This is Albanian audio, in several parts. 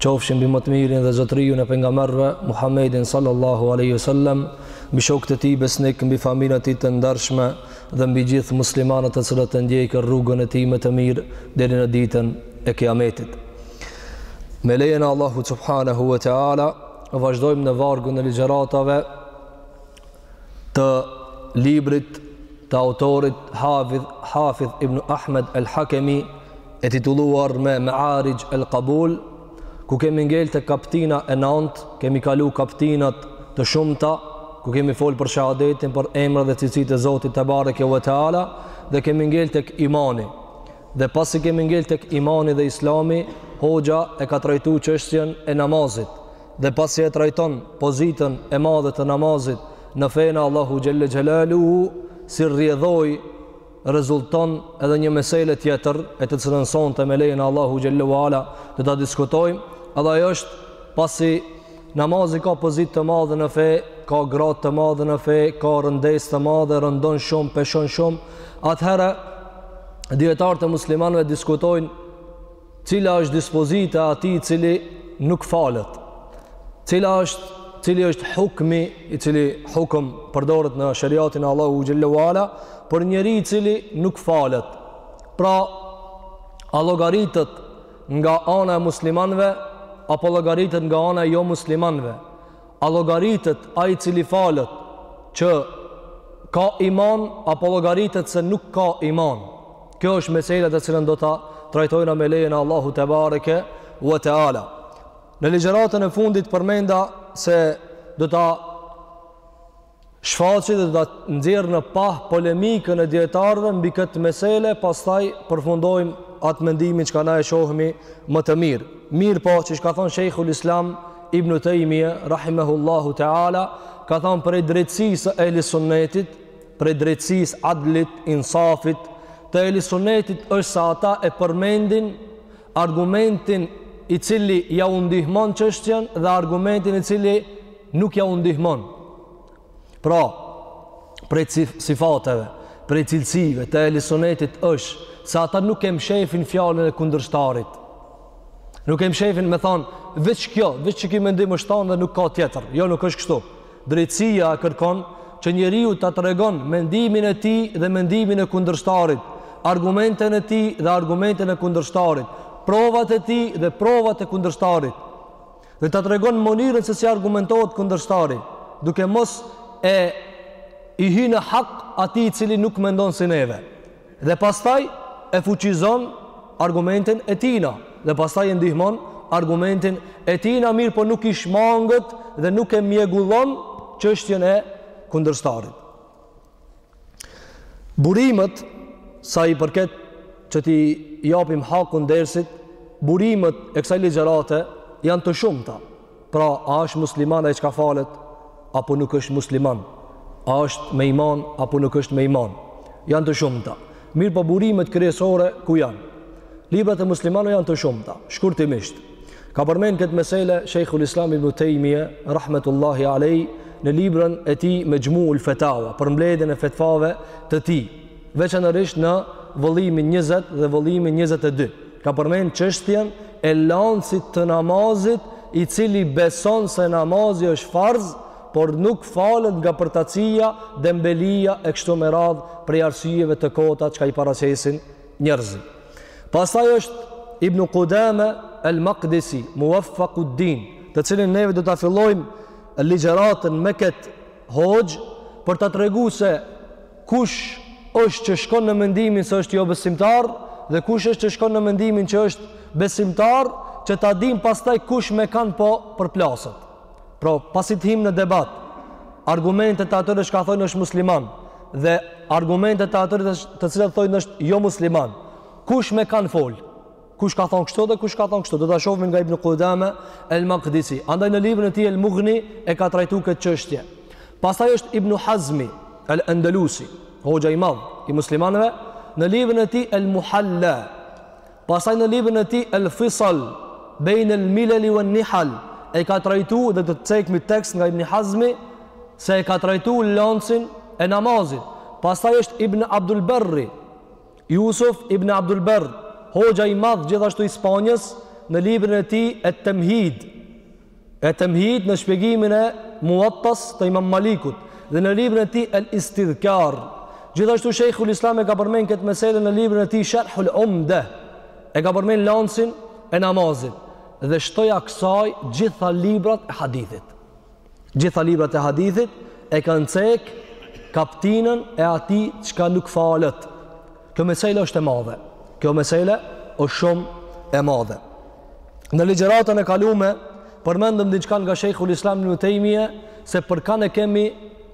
qofshin mbi më të mirin dhe zotëriun e pejgamberëve Muhammedin sallallahu alaihi wasallam, mbi shokët e tij besnik, mbi familjen e tij të ndershme dhe mbi gjithë muslimanët të cilët e ndjekin rrugën e tij me të mirë deri në ditën e Kiametit. Me lejen e Allahut subhanahu wa taala, vazhdojmë në vargun e ligjëratave të librit të autorit Hafidh, Hafidh ibn Ahmed el Hakemi, e tituluar me Me'arij el Kabul, ku kemi ngel te kaptina e nantë, kemi kalu kaptinat të shumta, ku kemi fol për shahadetin, për emra dhe cilësitë e Zotit tebareke ve teala, dhe kemi ngel te imani. Dhe pasi kemi ngel te imani dhe islami, hoxha e ka trajtu çështjen e namazit, dhe pasi e trajton pozitën e madhe të namazit në fenë e Allahut Xhele Xhelaluhu si rrjedhojë rezulton edhe një mesele tjetër e të cilën sonte me lejen e Allahut Xhele ve Ala do ta diskutojmë edhe ajo është pasi namazi ka pozitë të madhe në fe ka gradë të madhe në fe ka rëndësi të madhe rëndon shumë, peshon shumë atëherë dijetarët e muslimanve diskutojnë Cila është dispozita e atij i cili nuk falet? Cila është cili është hukmi i cili hukm përdoret në shariatin e Allahut xhele ve ala për njeri i cili nuk falet? Pra, a llogaritet nga ana e muslimanëve apo llogaritet nga ana e jomuslimanëve? A llogaritet ai i cili falet që ka iman apo llogaritet se nuk ka iman? Kjo është meselja të cilën do ta trajtojna me lejen e Allahut tebareke ve teala. Në ligjëratën e fundit përmenda se do ta shfaqi dhe do ta nxjerr në pah polemikën e dijetarëve mbi këtë mesele pastaj përfundojmë atë mendimin çka na e shohim më të mirë mirëpo siç ka thënë shejhul islam ibn Tejmije rahimehullahu teala ka thënë prej drejtësisë së ehli sunetit prej drejtësisë adlit insafit të ehli sunetit është se ata e përmendin argumentin i cili ja u ndihmon çështjen dhe argumentin i cili nuk ja u ndihmon. Pra, prej sifateve, prej cilësive të ehli sunetit është se ata nuk e mshefin fjalën e kundërshtarit. Nuk e mshefin me thanë veç kjo, veç ky mendim është tanë dhe nuk ka tjetër. Jo, nuk është kështu. Drejtësia kërkon që njeriu ta tregon mendimin e tij dhe mendimin e kundërshtarit, argumentin e tij dhe argumentin e kundërshtarit, provat e tij dhe provat e kundërshtarit. Dhe ta tregon mënyrën se si argumentohet kundërshtari, duke mos i hy në hak atij i cili nuk mendon si neve. Dhe pastaj e fuqizon argumentin e tina. Dhe pastaj e ndihmon argumentin e tina, mirëpo nuk i shmanget dhe nuk e mjegullon çështjen e kundërshtarit. Burimet sa i përket që t'i japim hakun dersit, burimet e kësaj ligjërate janë të shumta. Pra, a është musliman ai çka falet apo nuk është musliman? A është me iman apo nuk është me iman? Janë të shumta. Mirëpo burimet kryesore ku janë? Librat e muslimanëve janë të shumta, shkurtimisht. Ka përmend këtë mesele Sheikhul Islam Ibn Taymija rahmetullahi alej në librin e tij Mexhmuul Fetawa, përmbledhjen e fetvave të tij, veçanërisht në vëllimin 20 dhe vëllimin 22. Ka përmend çështjen e lancit të namazit, i cili beson se namazi është farz, por nuk falet nga përtacia, dembelia e kështu me radhë prej arsyeve të kota çka i paraqesin njerëzit. Pastaj është Ibn Qudame al-Maqdisi, Muwaffaquddin, të cilin neve do ta fillojmë ligjëratën me këtë hoxhë për të tregu se kush është që shkon në mendimin se është jobesimtar dhe kush është që shkon në mendimin që është besimtar, që ta dimë pastaj kush me kanë po përplaset. Pra, pasi të himë në debat, argumentet të atyre çka thojnë është musliman, dhe argumentet të atyre të cilët thojnë është jomusliman, kush me kanë fol? Kush ka thonë kështu dhe kush ka thonë kështu? Do ta shofim nga Ibn Kudame, El Makdisi. Andaj në librin e tij El Mugni e ka trajtu këtë çështje. Pastaj është Ibn Hazmi, El Endelusi, hoxha i madh i muslimanëve, në librin e tij El Muhalla, Pastaj në librin e tij El Fisal bejn el mileli wen nihal e ka trajtu do të cekmi tekst nga Ibn Hazmi se e ka trajtu lancin e namazit. Pastaj është Ibn Abdul Berri, Jusuf Ibn Abdul Berr, hoxha i madh gjithashtu i Spanjës në librin e tij Et Temhid, E Temhid në shpjegimin e Muwatta's të Imam Malikut dhe në librin e tij El Istidhkar. Gjithashtu Sheikhul Islam e ka përmend këtë mesele në librin e tij Sharhul Umda. E ka përmend lancin e namazit dhe shtoja kësaj gjitha librat e hadithit. Gjitha librat e hadithit e kanë cek kaptinën e atij çka nuk falet. Kjo meselë është e madhe. Kjo meselë është shumë e madhe. Në ligjëratën e kalume, përmendëm diçka nga Sheikhul Islam ibn Tejmije se për kan e kemi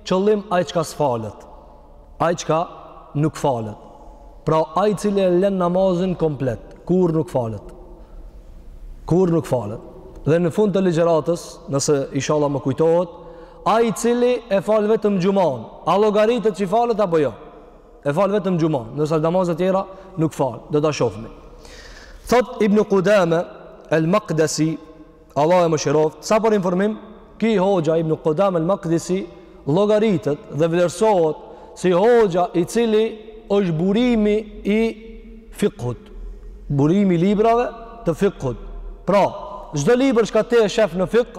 qëllim ai çka s'falet. Ai çka nuk falet. Pra ai i cili e lën namazin komplet, kurrë nuk falet. Kurrë nuk falet. Dhe në fund të ligjëratës, nëse inshallah më kujtohet, ai i cili e fal vetëm xhuman, a llogaritet që falet apo jo? E fal vetëm xhuman, ndërsa namazet e tjera nuk fal. Do ta shohmi. Thotë Ibn Qudame el-Maqdisi, Allahu e mëshiroftë, sa për informim, ki hoxha Ibn Qudame el-Maqdisi llogaritet dhe vlerësohet si hoxha i cili është burimi i fikhut, burimi i librave të fikhut. Pra, çdo libër çka ti e shef në fikh,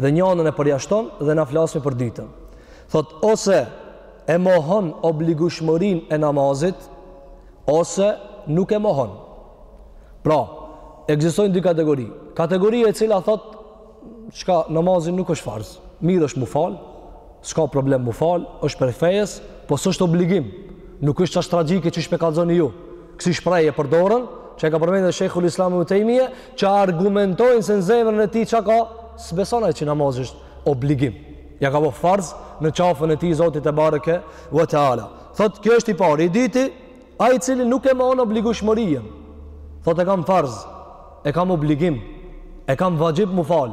dhe njanën e përjashton dhe na flasmi për t'ditën thotë ose e mohon obligushmërinë e namazit ose nuk e mohon pra ekzistojnë dy kategori kategoria e cila thotë çka namazi nuk është farz mirë është mu fal S'ka problem mu fal, është prej fejes, po s'është obligim. Nuk është qashtu tragjike qysh pe kallzoni ju. Kësi shprehje përdorën, që e ka përmend edhe Sheikhul Islam Ibn Taymija, që argumentojnë se në zemrën e tij çka ka, s'beson ai që namazi është obligim. Ja ka bo farz në qafën e tij Zoti tebareke ve teala. Thotë ki është i pari, i dyti, ai i cili nuk e mohon obligueshmërinë. Thotë e kam farz, e kam obligim, e kam vaxhib mu fal.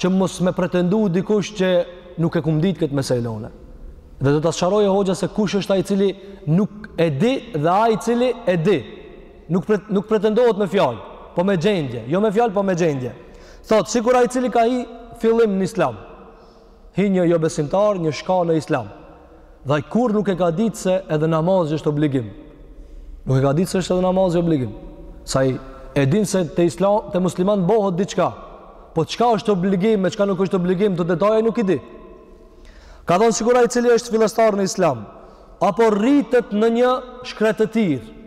që mos me pretendu dikush që nuk e kum ditë këtë mesele. Dhe do ta sqaroje hoxha se kush është ai i cili nuk e di dhe ai i cili e di. Nuk, pre, nuk pretendohet me fjalë, po me gjendje. Jo me fjalë, po me gjendje. Thotë, sikur ai i cili ka hi fillim në islam. Hi një jobesimtar, një shka në islam. Dhe ai kur nuk e ka ditë se edhe namazi është obligim. Nuk e ka ditë se është edhe namazi obligim. Se ai e din se te islam te musliman bohet diçka. Po çka është obligim e çka nuk është obligim, këto detaje ai nuk i di. Ka thonë sikur ai i cili është fillestar në islam, apo rritet në një shkretëtirë,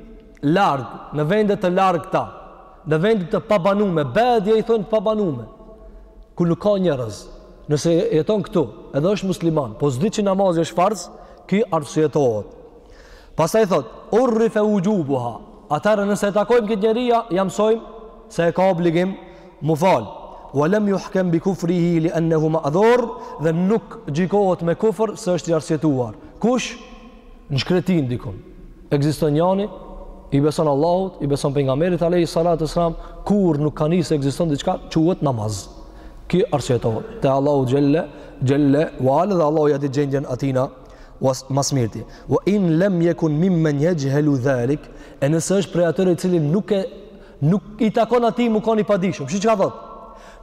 larg, në vende të largta, në vende të pabanume, bedje i thojnë pabanume, ku nuk ka njerëz. Nëse jeton këtu, edhe është musliman, po s'di që namazi është farz, ky arsyetohet. Pastaj thotë, urrifa wujubuha. Atëherë nëse e takojmë këtë njeri, ja, ja mësojmë se e ka obligim mu fal. Wa lam yuhkam bi kufrihi li annahu ma'dhur, dhe nuk gjikohet me kufër se është i arsyetuar. Kush? në shkretinë dikun. Ekziston njani, i beson Allahut, i beson pejgamberit alayhi salatu selam, kurrë nuk ka ni se ekziston diçka që quhet namaz. Ky arsyetohet te Allahu xhelle xhelle wa ala dhe Allahu ia di gjendjen atina ma s'mirti. Wa in lam yakun mimman yajhalu dhalik, e nëse është prej atyre i cili nuk e nuk i takon atij me kon i padijshëm. Shi çka thot?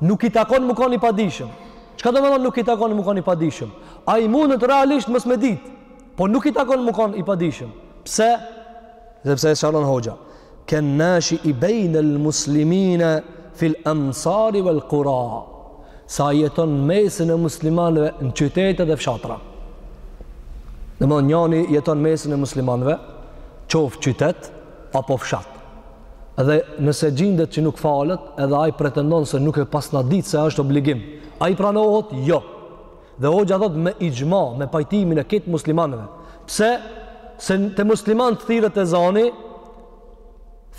Nuk i takon me kon i padijshëm. Çka do me thonë nuk i takon me konë i padishëm? Ai mundet realisht mos me ditë, po nuk i takon me konë i padishëm. Pse? Sepse e sqaron hoxha. Ken nashii bejnel muslimine fil emsari vel kura. Se jeton n'mesin e muslimanve në qytete dhe fshatra. Domethonë njani jeton n'mesin e muslimanve, qoftë qytet, apo fshat. Dhe nëse gjindet që nuk falet, edhe ai pretendon se nuk e pasna ditë se është obligim. A i pranohet? Jo. Dhe hoxha thot me ixhma, me pajtimin e krejt muslimanëve. Pse? Se te muslimantë thirret ezani,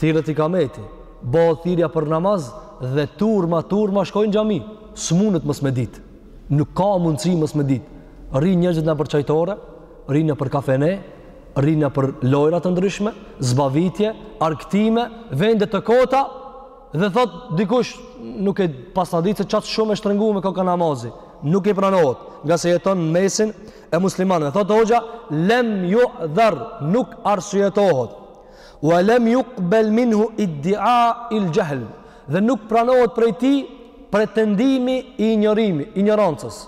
thirret ikameti, bohet thirrja për namaz dhe turma, turma shkojnë n'xhami. S'munet mos me ditë. Nuk ka mundësi mos me ditë. Rrinë njerëzit nëpër çajtore, rrinë nëpër kafene, rrinë nëpër lojra të ndryshme, zbavitje, argëtime, vende të kota dhe thot dikush nuk e pasna ditë se qaq shumë e shtrënguar m'koka namazi. Nuk i pranohet, ngase jeton në mesin e muslimanëve. Thot hoxha, lem judhar, nuk arsyetohet. Wa lem yuqbal minhu iddiaul jahl. Dhe nuk pranohet prej tij pretendimi i injorimi, injorancës.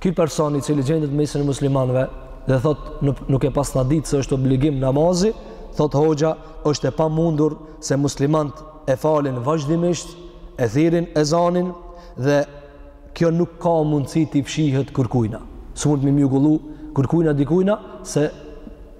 Ky person i cili gjendet në mesin e muslimanëve dhe thot nuk, nuk e pasna ditë se është obligim namazi, thot hoxha është e pamundur se muslimant e falin vazhdimisht, e thirrin ezanin dhe kjo nuk ka mundësi t'i fshihet kurkujna. S'mundet m'iu mjegullu kurkujna dikujna se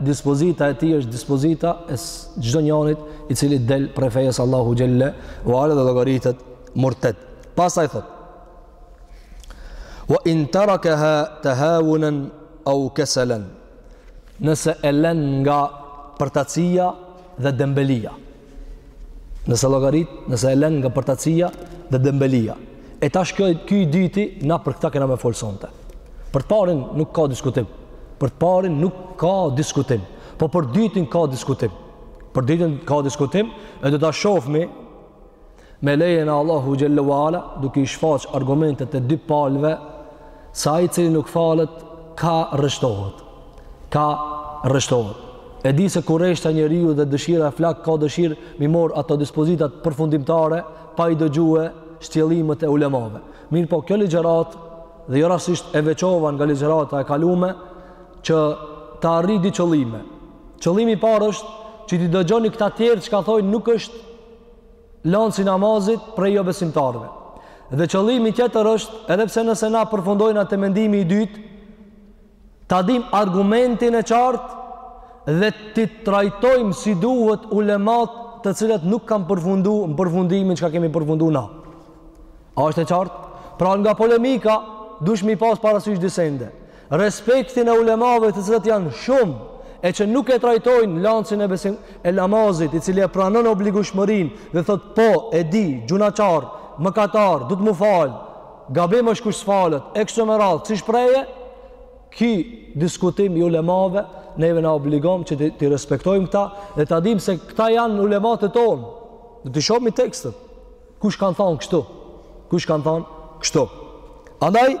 dispozita e tij është dispozita e çdo njonit i cili del prej fejes Allahut xhelle u ala dhe llogaritet murted. Pastaj thot: "Wa in tarakaha tahawunan aw kasalan" Nëse e lën nga përtacia dhe dembelia. Nëse llogarit, nëse e lën nga përtacia dhe dembelia. E tash kjo ky i dyti, na për këtë kena me fol sonte. Për të parin nuk ka diskutim. Për të parin nuk ka diskutim. Po për dytin ka diskutim. Për dytin ka diskutim, e do ta shohmi Me lejen e Allahu xhelle ve ala, duke i shfaqë argumentet e dy palëve, se ai i cili nuk falet ka rreshtohet. Ka rreshtohet. E di se kurreshta njeriu dhe dëshira e flakt ka dëshirë mi mor ato dispozitat përfundimtare pa i dëgjue shtjellimet e ulemave. Mirëpo kjo ligjërat dhe jo rasisht e veçova nga ligjërata e kalume që ta arri dy qëllime. Qëllimi parë është që t'i dëgjoni këta tjerë çka thojnë nuk është lansi i namazit prej jobesimtarëve. Dhe qëllimi tjetër është, edhe pse nëse na përfundojmë te mendimi i dytë, ta dim argumentin e qartë dhe t'i trajtojmë si duhet ulemat të cilët nuk kanë përfundu në përfundimin çka kemi përfundu na. A është e qartë? Pra nga polemika, dush m'i pas parasysh dy sende. Respektin e ulemave të cilët janë shumë e që nuk e trajtojnë lansin e besim e namazit i cili e pranon obligueshmërinë dhe thot po e di gjynahqar mëkatar duhet m'u fal gabim është kush s'falet e kështu me radhë kësi shprehje ky diskutim i ulemave neve na obligon që t'i, t'i respektojmë këta dhe ta dim se këta janë ulematë tonë do t'i shohmi tekstet kush kanë thonë kështu kush kanë thonë kështu andaj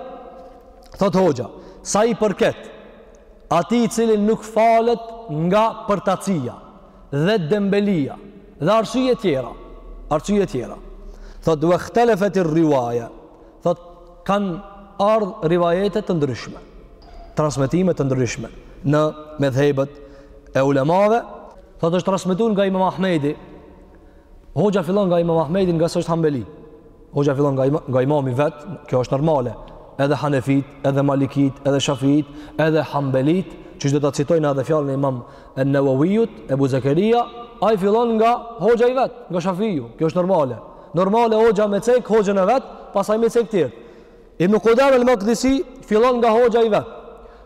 Thot hoxha, sa i përket atij i cili nuk falet nga përtacia dhe dembelia dhe arsye tjera, arsye tjera. Thot, vekhtelefeti rrivaje, thot, kanë ardhë rivajete të ndryshme, transmetime të ndryshme në medhhebet e ulemave, thot është transmetu nga imam Ahmedi, Hoxha fillon nga Imam Ahmedi ngase është Hambeli. Hoxha fillon nga nga Imami vet, kjo është normale. Edhe Hanefit, edhe Malikit, edhe Shafiit, edhe Hambelit, që do ta citojmë edhe fjalën e Imam Neveviut, Ebu Zekeria, ai fillon nga hoxha i vet, nga Shafiu. Kjo është normale. Normale hoxha me cek hoxhën e vet, pastaj me cek tjert. Ibn Kudame el Makdisi fillon nga hoxha i vet.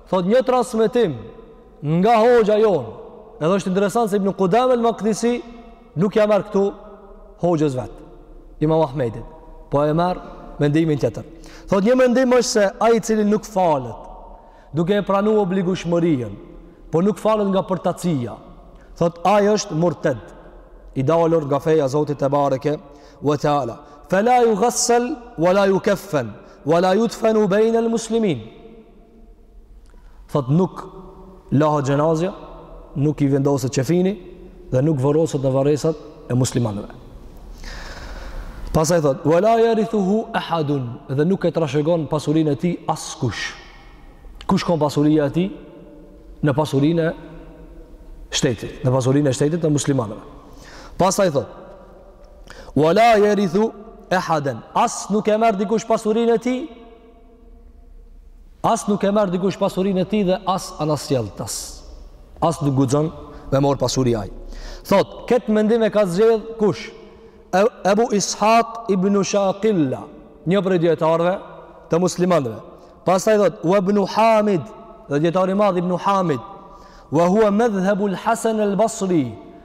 Thot një transmetim Nga hoxha jonë, edhe është interesant se Ibn Kudame el Makdisi nuk ja merr këtu hoxhës vet, Imam Ahmedit, po e merr mendimin tjetër. Thot një mendim është se ai i cili nuk falet, duke e pranu obligueshmërinë, po nuk falet nga përtacia, thot ai është murted, i dalur nga feja e Zotit tebareke ve teala. Fe la jugassel, ve la jukeffen, ve la judfenu bejnel muslimin. Thot nuk lahet xhenazja, nuk i vendoset qefini dhe nuk varroset në varrezat e muslimanëve. Pastaj thot, ue la jerithuhu ehadun dhe nuk e trashëgon pasurinë e tij askush. Ku shkon pasuria e tij? Në pasurin e shtetit, në pasurin e shtetit të muslimanëve. Pastaj thot, ue la jerithu ehaden, as nuk e merr dikush pasurinë e tij, As nuk e merr dikush pasurinë e tij dhe as anasjelltas. As nuk guxon me marr pasuri ai. Thot, këtë mendim e ka zgjedh kush? Ebu Ishaq ibn Shakilla, një prej dijetarve të muslimanve. Pastaj thot, ue ibn Hamid, dhe dijetari i madh ibn Hamid, ue hua medhhebul Hasan el Basri,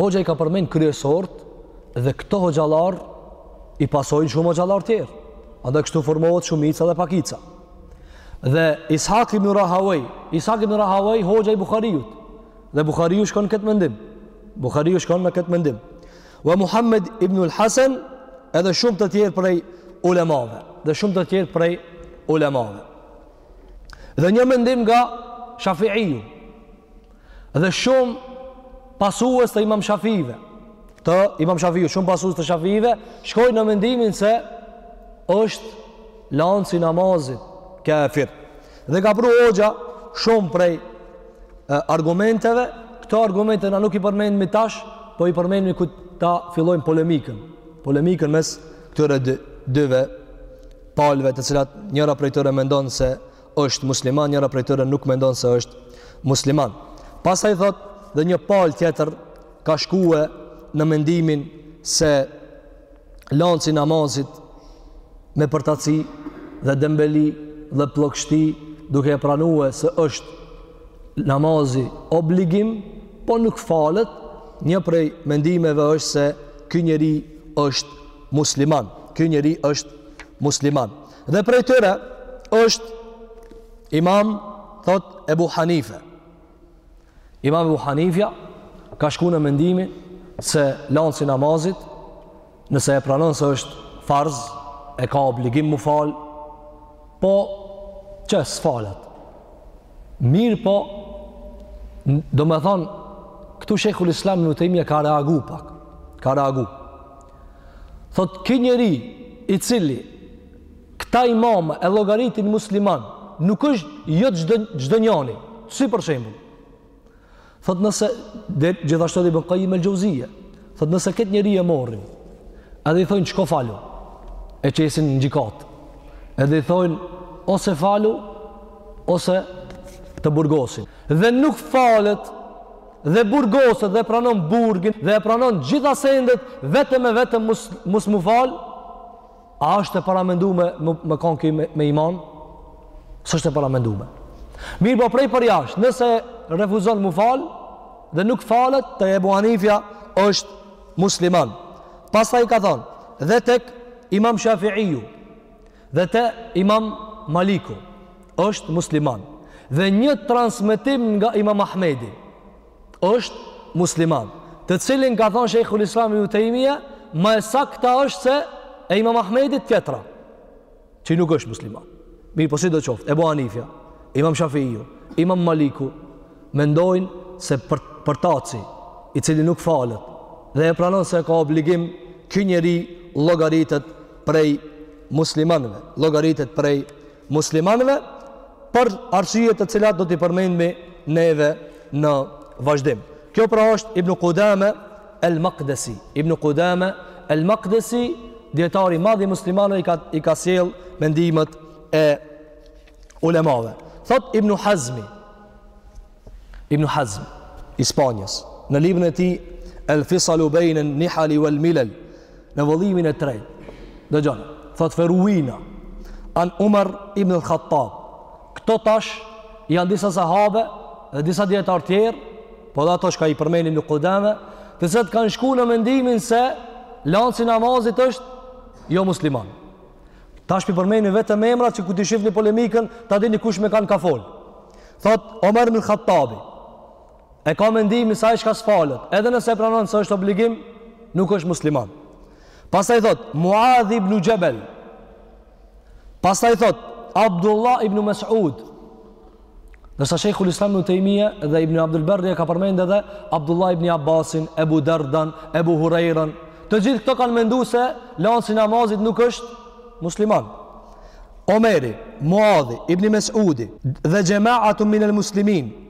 Hoxha i ka përmen kryesort dhe këto hoxhallar i pasojnë shumë hoxhallar tjerë. Andaj kështu formohet shumica dhe pakica. Dhe Ishaq ibn Rahaway, Ishaq ibn Rahaway hoxha i Buhariut. Dhe Buhariu shkon n'këtë mendim. Buhariu shkon në këtë mendim. Wa Muhammed ibn al-Hasan edhe shumë të tjerë prej ulemave dhe shumë të tjerë prej ulemave. Dhe një mendim nga Shafi'iu, Dhe shumë pasues të Imam Shafive, të Imam Shafiu, shumë pasues të Shafive, shkojnë në mendimin se është lansi i namazit kafir. Dhe ka pru hoxha shumë prej e, argumenteve, këto argumente na nuk i përmendmi tash, po i përmendmi kur ta fillojmë polemikën. Polemikën mes këtyre dyve palëve të cilat njëra prej tyre mendon se është musliman njëra prej tyre nuk mendon se është musliman pastaj thot dhe një palë tjetër ka shkue në mendimin se lansi i namazit me përtaci dhe dembeli dhe plogshti duke e pranue se është namazi obligim po nuk falet një prej mendimeve është se ky njeri është musliman ky njeri është musliman Dhe prej tyre është Imam thot Ebu Hanife. Imam Ebu Hanifja ka shku në mendimin se lansi i namazit nëse e pranon se është farz e ka obligim m'u fal po që s'falet mirëpo domethënë këtu shejhul islam Ibn Tejmije ka reagu pak ka reagu Thot ki njeri i cili këta imam e llogaritin musliman, nuk është jo çdo çdo njeri, si për shembull. Thot nëse dhe gjithashtu edhe Ibn Qayyim el-Xheuzije, thot nëse këtë njeri e morrin, edhe i thonë çou falu, e qesin në gjikatë, edhe i thonë ose falu, ose të burgosim. Dhe nuk falet, Dhe burgoset dhe pranon burgin dhe e pranon gjitha sendet vetëm e vetëm mos, mos m'u falë, a është e paramendume, me, me kanë ki me, me iman? S'është e paramendume. Mirëpo prej përjashtë, nëse refuzon m'u falë dhe nuk falet, te Ebu Hanifja është musliman. Pastaj ka thonë, dhe tek imam Shafiiju, dhe te imam maliku është musliman dhe një transmetim nga imam ahmedi është musliman të cilin ka thonë shejhul islam ibn tejmije ma e sakta është se e imam ahmedi tjetra që nuk është musliman mirëpo sido qoftë ebu hanifja imam shafiju imam maliku mendojnë se për, përtaci i cili nuk falet dhe e pranon se ka obligim ky njeri llogaritet prej muslimanëve, llogaritet prej muslimanëve për arsye të cilat do t'i përmendmi neve në vazhdim. Kjo pra është Ibn Qudame El Maqdesi. Ibn Qudame El Maqdesi, dijetar i madh i muslimanëve i ka, i ka sjell mendimet e ulemave. Thot Ibn Hazmi, Ibn Hazmi, i Spanjës, në librin e tij El Fisalu Bejnë Nihali Vel Milel, Në vëllimin e tretë, dëgjone, thot Feruina, an Umar ibn al-Khattab, këto tash janë disa sahabe dhe disa dijetarë tjerë, po dhe ato shka i përmen ibn Kudame, të cilët kanë shku në mendimin se lanësi i namazit është jo musliman. Tash po i përmenim vetëm emrat që kur t'e shifni polemikën, ta dini kush me kanë ka folë. Thot Umar ibn al-Khattabi, e ka mendimin se ai çka sfalet, edhe nëse e pranon se është obligim, nuk është musliman. Pastaj thot Muadh ibn Jabal. Pastaj thot Abdullah ibn Mas'ud. Ndërsa Sheikhul Islam ibn Taymija dhe Ibn Abdul Barri e ka përmendë edhe Abdullah ibn Abbasin, Ebu Dardan, Ebu Hurajran, të gjithë këto kanë mendu se lanësi i namazit nuk është musliman. Omeri, Muadhi, Ibn Mesudi dhe xhema'atun min al-muslimin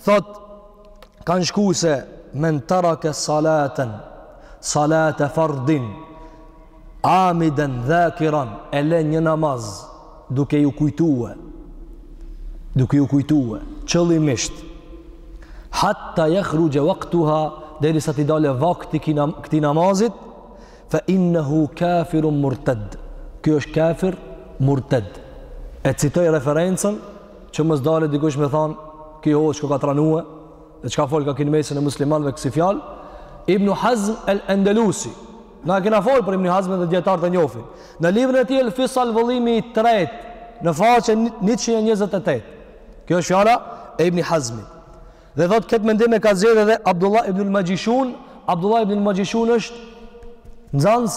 Thotë, kanë shku se men tereke salaten, salate fardin, amiden dhakiran, e le një namaz, duke ju kujtue, duke ju kujtue, qëllimisht, hatta jahruxhe vaktuha, derisa t'i dalë vakti këtij namazit, fe innehu kafirun murted, ky është kafir murted, e citoj referencën, që mos dalë dikush me thanë ky hoxhë ka tranue e çka fol, ka kenë në mesin e muslimanëve kësi fjalë Ibn Hazm al-Andalusi na kena fol për Ibn Hazmin dhe dijetarët e njofin në librin e tij El Fisal vëllimi i tretë në faqen 128 kjo është fjala e Ibn Hazmit dhe thotë këtë mendim e ka zgjedhë edhe Abdullah ibn al-Majishun Abdullah ibn al-Majishun është nxanës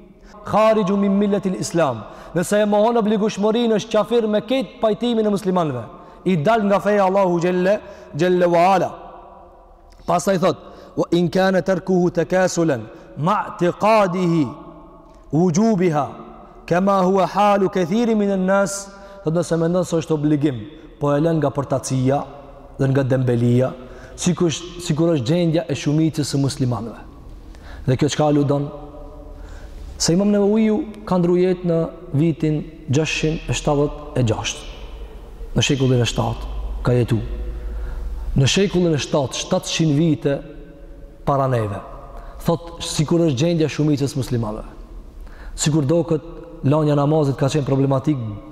kharixhun min millet il islam nëse e mohon obligueshmërinë është qafir me këtë pajtimin e muslimanve i dal nga feja Allahut xhelle xhelle wa ala pastaj thotë wa in kane terkuhu tekasulen ma'a i'tikadihi vuxhubeha kema hua halu kethirin minen nas thotë nëse mendon se është obligim po e len nga përtacija dhe nga dembelia sikur është, sikur është gjendja e shumicës së muslimanve Dhe kjo çka aludon? Se Imam Neveviu ka ndru jetë në vitin 676. Në shekullin e 7 ka jetu. Në shekullin e 7, 700 vite para neve. Thotë sikur është gjendja e shumicës muslimanëve. Sikur doket lanja namazit ka qenë problematikë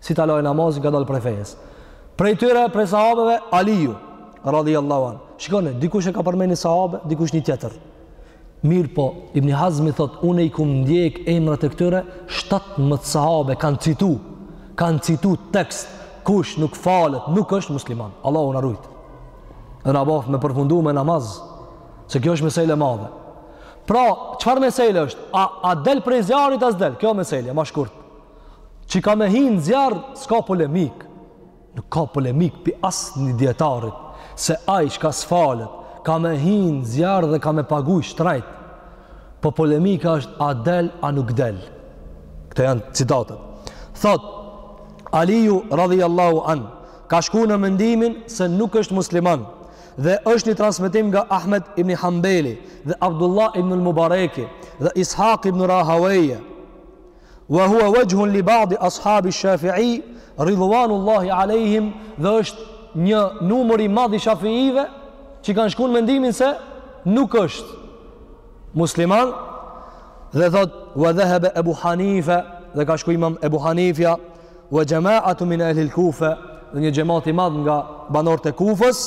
si ta lajë namazin ka dalë prej fejes. Prej tyre, prej sahabeve, Aliju, radijAllahu anh. Shikoni, dikush e ka përmen ni sahabe, dikush një tjetër. Mirëpo, Ibni Hazmi thotë, unë i kum ndjekë emrat e këtyre, shtatëmtë sahabe kanë citu, kanë citu tekst, kush nuk falet, nuk është musliman. Allahu na rujtë. Edhe na bëftë me përfundu me namaz, se kjo është mesele e madhe. Pra, çfarë mesele është? A, a del prej zjarit, a s'del? Kjo mesele, ma shkurt. Që ka me hi në zjarr, s'ka polemikë. Nuk ka polemikë pi asnjë dijetarit, se ai çka s'falet, ka me hi në zjarr dhe ka me paguj shtrajt. Po polemika është a del, a nuk del. Këto janë citatet. Thotë, Aliju, radijAllahu anh, ka shku në mendimin se nuk është musliman, dhe është një transmetim nga Ahmed ibn Hanbeli, dhe Abdullah ibn Mubareki, dhe Ishaq ibn Rahaweje, Wa huwa wajhun li ba'di ashabi Shafi'i ridwanullahi alejhim dhe është një numër i madh i Shafi'ive që kanë shku në mendimin se nuk është musliman dhe thot wa dhahaba Abu Hanifa dhe ka shkuar Imam Abu Hanifja wa jama'atu min ahli al-Kufa dhe një xhemat i madh nga banorët e Kufës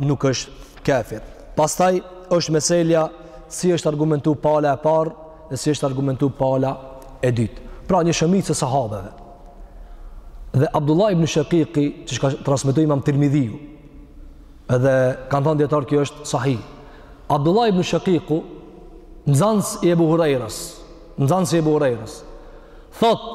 nuk është kafir. Pastaj është meselja si është argumentu pala e parë dhe si është argumentu pala e dytë. Pra një shëmicë e sahabeve. Dhe Abdullah ibn Shakiki, që çka transmetu imam Tirmidhiu, edhe kanë thanë dijetarët kjo është sahih. Abdullah ibn Shakiki, nxansi i Ebu Hurajrës, nxansi i Ebu Hurajrës, thotë,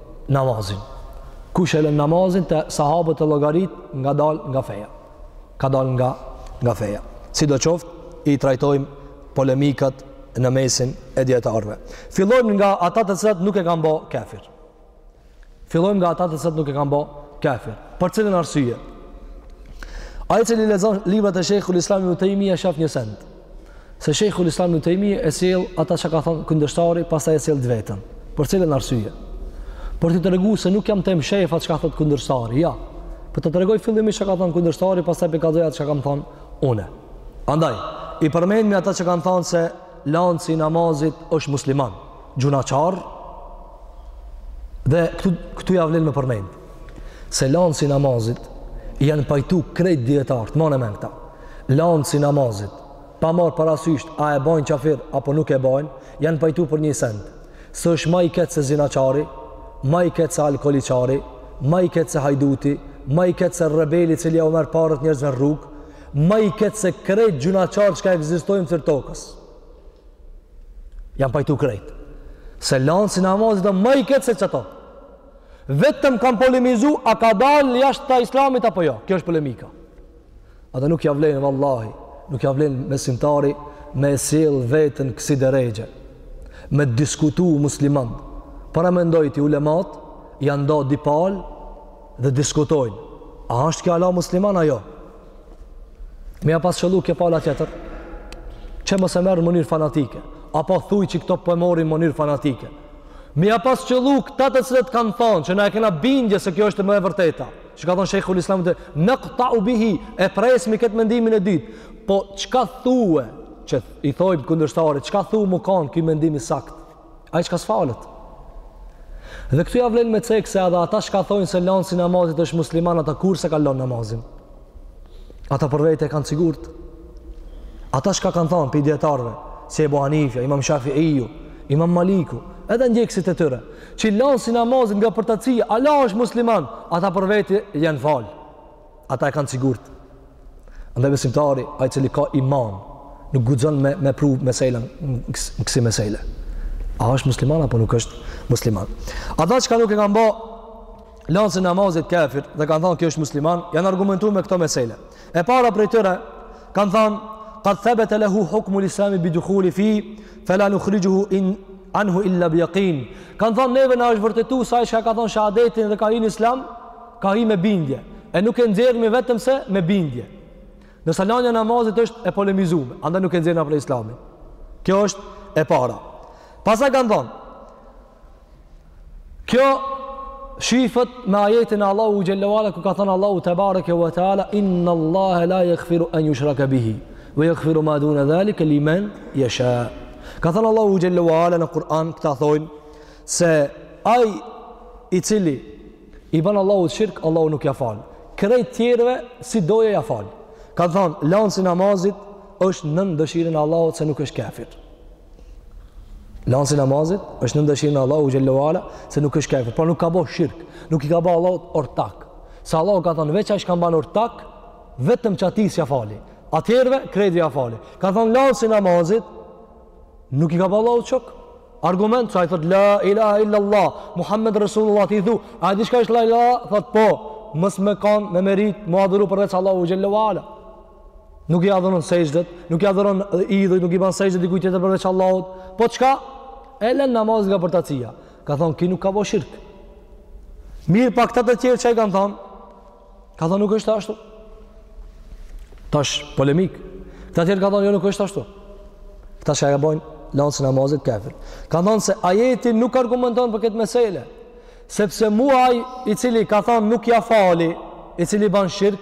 namazin. Kush e lën namazin te sahabët e llogaritën ka dal nga feja. Ka dal nga nga feja. Sidoqoftë, i trajtojmë polemikat në mesin e dijetarëve. Fillojmë nga ata të cilët nuk e kanë bë kafir. Fillojmë nga ata të cilët nuk e kanë bë kafir. Për cilën arsye? Ai që lexon librat e Sheikhul Islam Ibn Taymija e shef një send. Se Sheikhul Islam Ibn Taymiyah e sjell atë çka ka thënë kundërshtari, pastaj e sjell të vetën. Për cilën arsye? Për të treguar se nuk jam t'e mshef atë çka thot kundërshtari. Ja, po ta tregoj fillimisht çka ka thënë kundërshtari, pastaj po e kallzoj atë çka kam thënë unë. Andaj, i përmendim ata që kanë thënë se lansi i namazit është musliman, gjynahqar. Dhe këtu këtu ia vlen me përmend se lansi i namazit janë pajtu krejt dijetarët, mane mend këta. lansi i namazit, pa marrë parasysht a e bajnë qafir apo nuk e bajnë, janë pajtu për një send. Se është ma i keq se zinaqari, ma i keq se alkoolqari, ma i keq se hajduti, ma i keq se rebeli i cili jau merr paret njerëzve n'rrugë, ma i keq se krejt gjynahqarët çka ekzistojnë n'ftyrë t'tokës. Janë pajtu krejt. Se lansi i namazit o ma i keq se qëto. Vetëm kanë polemizu a ka dalë jashtëta islamit apo jo. Kjo është polemika. E dhe nuk ia vlen vallahi, nuk ia vlen besimtari me e sjellë veten kësi deregje, me diskutu musliman. Paramendoje ti ulemat, janë nda dy palë dhe diskutojnë. A është ky hala musliman, a jo? Me ia pasë qëllu kjo pala tjetër, që mos e merr në mënyrë fanatike, apo thuj që këto po e marr në mënyrë fanatike. Me ia pasë qëllu këta të cilët kanë thanë, që na e kena bindje se kjo është më e vërteta. qka thonë shejhul islam naktau bihi e presmi këtë mendimin e dytë po qka thue që i thojmë kundërshtarit qka thue me kanë ki mendimi sakt ai qka s'falet dhe këtu ja vlen me cekë se edhe ata qka thojnë se lanësi namazit është musliman ata kurrë s'e ka lanë namazin ata për veti e kanë sigurt ata qka kanë thonë prej dijetarve si ebu hanifja, imam shafiiju imam maliku edhe ndjekësit e tyre Që lanësi namazit nga përtacija, hala është musliman, ata për veti janë falë. Ata e kanë sigurt. Andaj besimtari, ai cili ka iman, nuk guxon me me pru mesela në kësi mesele. A është musliman apo nuk është musliman? Ata qka nuk e kanë ba lanësin namazit kafir dhe kanë thënë jo është musliman, janë argumentu me këto mesele. E para prej tyre kanë thënë qad thabata lahu hukmu al-islam bi dukhuli fi fala nukhrijuhu anhu illa bi yaqin. Kan thënë neve na është vërtetuar se ai qka e ka thënë shahadetin dhe ka hi në islam, ka hi me bindje. E nuk e nxjerrmi vetëm se me bindje. Ndërsa lanja namazit është e polemizume, andaj nuk e nxjerrmi prej islamit. Kjo është e para. Pastaj kanë thënë Kjo shifet me ajetin e Allahut xhelle ve ala ku ka thënë Allahu tebareke ve teala innallahe la jagfiru en jushreke bihi ve jagfiru ma dune dhalike limen jesha ka thënë Allahu xhelle ve ala në Kur'an këta thojnë se ai i cili i ban Allahut shirk Allahu nuk ja fal krejt tjerve si doje ja fal kanë thënë lanësi namazit është nën dëshirën e Allahut se nuk është kafir Lansi namazit është nën dëshirën e Allahut xhelle ve ala se nuk është kafir, pra nuk ka bo shirk, nuk i ka ba Allahut ortak. Se Allahu ka thënë veç ai qka ban ortak, vetëm qatij s'ja fali. A tjerve krejt ja fali. Ka thënë lansi namazit nuk i ka ba Allahut shok. Argument se ai thot la ilaha illa allah Muhammed rasulullah t'i thu, a di çka është la ilaha? Thot po, mos me kanë me meritë me u adhuru përveç Allahut xhelle ve ala. Nuk i adhuron sexhdet, nuk i adhuron idhujt, nuk i ban sexhde dikuj tjetër përveç Allahut. Po qka? E len namazin nga përtacija. Ka thonë, ki nuk ka bo shirk. Mirëpo këta të tjerë qka i kanë thonë? Ka thonë, nuk është ashtu. Tash, polemik. Këta tjerë ka thonë, jo nuk është ashtu. Këta qka e bojnë lanësin namazit kefir. Ka thonë se ajeti nuk argumenton për këtë mesele. Sepse mu ai i cili ka thonë nuk ja fali, i cili ban shirk,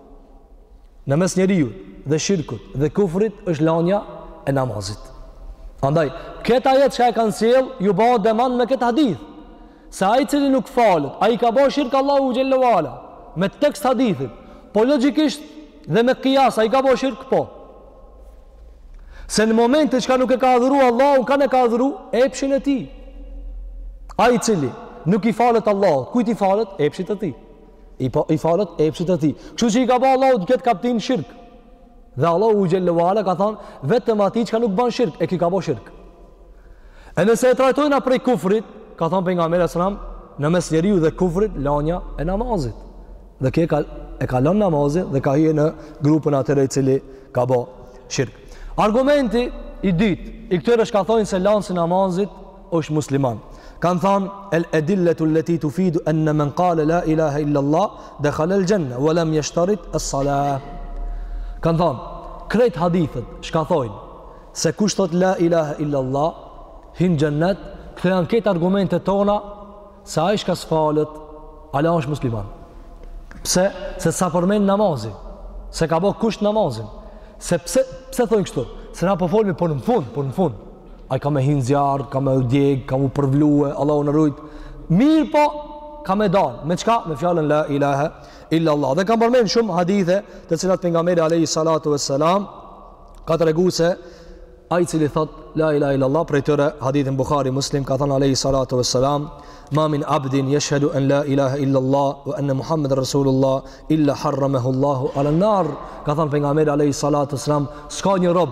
në mes njeriut dhe shirkut dhe kufrit është lanja e namazit. Andaj, këtë ajet qka e kanë sjell, ju ba demant me këtë hadith. Se ai cili nuk falet, ai ka ba shirk Allahut xhelle ve ala, me tekst hadithit. Po logjikisht dhe me kijas, ai ka ba shirk po. Se në moment qka nuk e ka adhuru Allahun, kan e ka adhuru epshin e tij. Ai cili nuk i falet Allahut, kujt i falet epshit të tij. i, pa, i falet epshit e tij. Kështu që i ka ba Allahu në këtë kaptinë shirk. Dhe Allahu xhelle ve ala ka thanë, vetëm atij çka nuk ban shirk, e ky ka bo shirk. E nëse e trajtojna prej kufrit, ka thanë pejgamberi alejhi selam, në mes njeriut dhe kufrit, lanja e namazit. Dhe ky ka, e ka lanë namazin dhe ka hi në grupin e atyre i cili ka bo shirk. Argumenti i dytë, i këtyre çka thojnë se lanësi i namazit, është musliman. Kan than el edillatu allati tufidu an man qala la ilaha illa allah dakhala al janna wa lam yashtarit as salah. Kan than krejt hadithet çka thojnë se kush thot la ilaha illa allah hin xhennet, këto janë këto argumentet tona se ai çka s'falet ala është musliman. Pse? Se s'e përmend namazin, s'e ka bo kusht namazin. Se pse pse thonë kështu? Se na po folim por në fund, por në fund. Ai ka me hi n'zjarr, ka me u djeg, ka m'u përvlue, Allahu na rujt. Mirëpo, ka me dalë. Me çka? Me fjalën la ilahe illa Allah. Dhe kanë përmend shumë hadithe të cilat pejgamberi alejhi salatu ve selam ka tregu se ai i cili thot la ilahe illa Allah prej tyre hadithin Buhari Muslim ka thanë alejhi salatu ve selam ma min abdin jeshhedu en la ilahe illa Allah ue enne Muhammeden Rasulullah illa harramehu Allahu ala nar ka thanë pejgamberi alejhi salatu ve selam s'ka një rob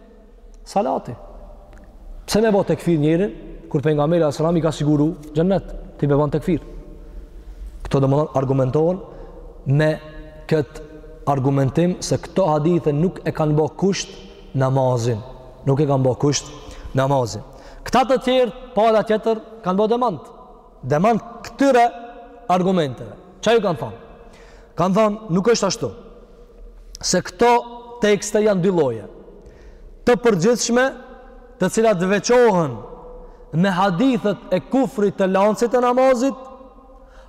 Salati. Pse me bo tekfir njerin, kur pejgamberi alejhi selam i ka siguru xhennet, ti me ban tekfir. Këto domethënë argumentohen me këtë argumentim se këto hadithe nuk e kanë bo kusht namazin. Nuk e kanë bo kusht namazin. Këta të tjerë, pala tjetër, kanë bo demant. Demant këtyre argumenteve. Ça ju kanë thanë? Kanë thanë, nuk është ashtu. Se këto tekste janë dy lloje. Të përgjithshme, të cilat veçohen me hadithet e kufrit të lanësit të namazit,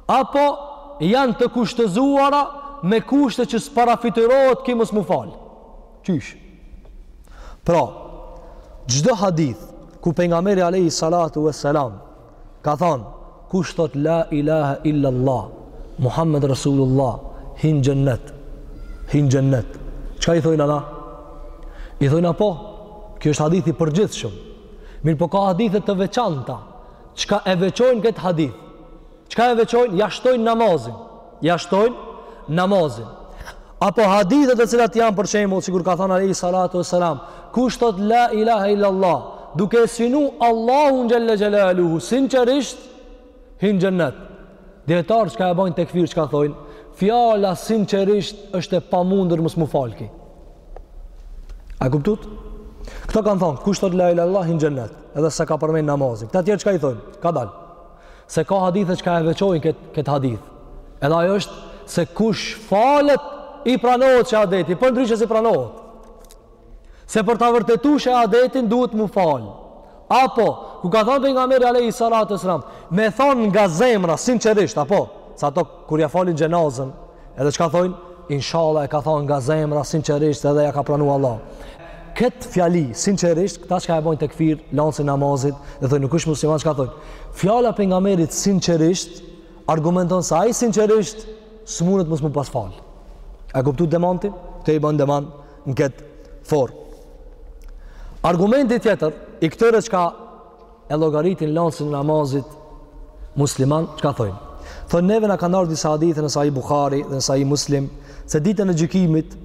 apo janë të kushtëzuara me kushte që s'parafytyrohet ky mos m'u falë. Qysh. Pra, çdo hadith, ku pejgamberi Alejhi Salatu ve Selam, Ka thanë, Kush thotë La ilahe illa Allah, Muhammed Rasulullah, hin xhennet. Hin xhennet. Çka i thojnë ata? I thojnë po, ky është hadith i përgjithshëm. Mirëpo ka hadithe të veçanta. Çka e veçojnë këtë hadith? Çka e veçojnë? Ja shtojnë namazin. ja shtojnë namazin apo hadithe të cilat janë për shembull sikur ka thënë alejhi salatu wasalam kush thot la ilaha illa allah duke e synu Allahun xhalla xhalaluhu sinqerisht hin xhennet dijetarët çka e bojnë tekfir çka thojnë fjala sinqerisht është e pamundur mos m'u fal ky a e kuptut këto kanë thënë kush thot la ilaha illa allah hin xhennet edhe s'e ka përmend namazin këta tjerë çka i thojnë ka dalë se ka hadithe çka e veçojnë këtë hadith. Edhe ajo është se kush falet i pranohet shehadeti, përndryshe s'i pranohet. Se për ta vërtetu shehadetin duhet m'u falë. Apo, kur ka thonë pejgamberi alejhi salatu ve selam, me thonë nga zemra, sinqerisht, apo, se ato kur ja falin xhenazën, Edhe çka thonë, inshallah e ka thonë nga zemra sinqerisht edhe ja ka pranu Allah. Kët fjali sinqerisht, këta çka e bojnë tekfir lansin e namazit, dhe thonë nuk është musliman çka thonë. Fjala e pejgamberit sinqerisht argumenton se ai sinqerisht s'munet mos m'u pas fal. E kuptu demantin? Këte i bën demant në kët form. Argumenti tjetër i këtyre çka e llogaritin lansin e namazit musliman çka thonë thonë neve na kanë ardh disa hadithe në sahih buhari dhe në sahih muslim se ditën e gjykimit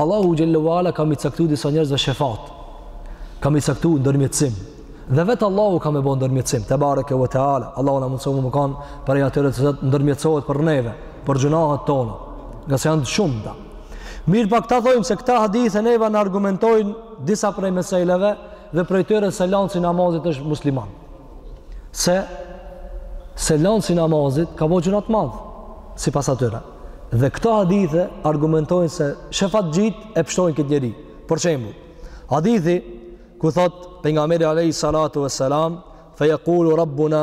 Allahu xhel-le ve ala ka me i caktu disa njerëz dhe shefat ka me i caktu ndërmjetësim dhe vetë Allahu ka me bo ndërmjetësim tebareke ve teala Allahu na mundësoft me kanë prej atyre të cilat ndërmjetësohet për neve për gjunahet tona ngase janë shumë t'mdha. Mirëpo këta thojnë se këta hadithe neve na argumentojnë disa prej meseleve dhe prej tyre se lansi i namazit është musliman. Se se lansi i namazit ka bo gjunah të madh sipas atyre. Dhe këto hadithe argumentojnë se shefatxhitë e pështojnë këtë njeri. Për shembull, hadithi ku thot pejgamberi alejhi salatu ve selam. Fe jekulu rabbuna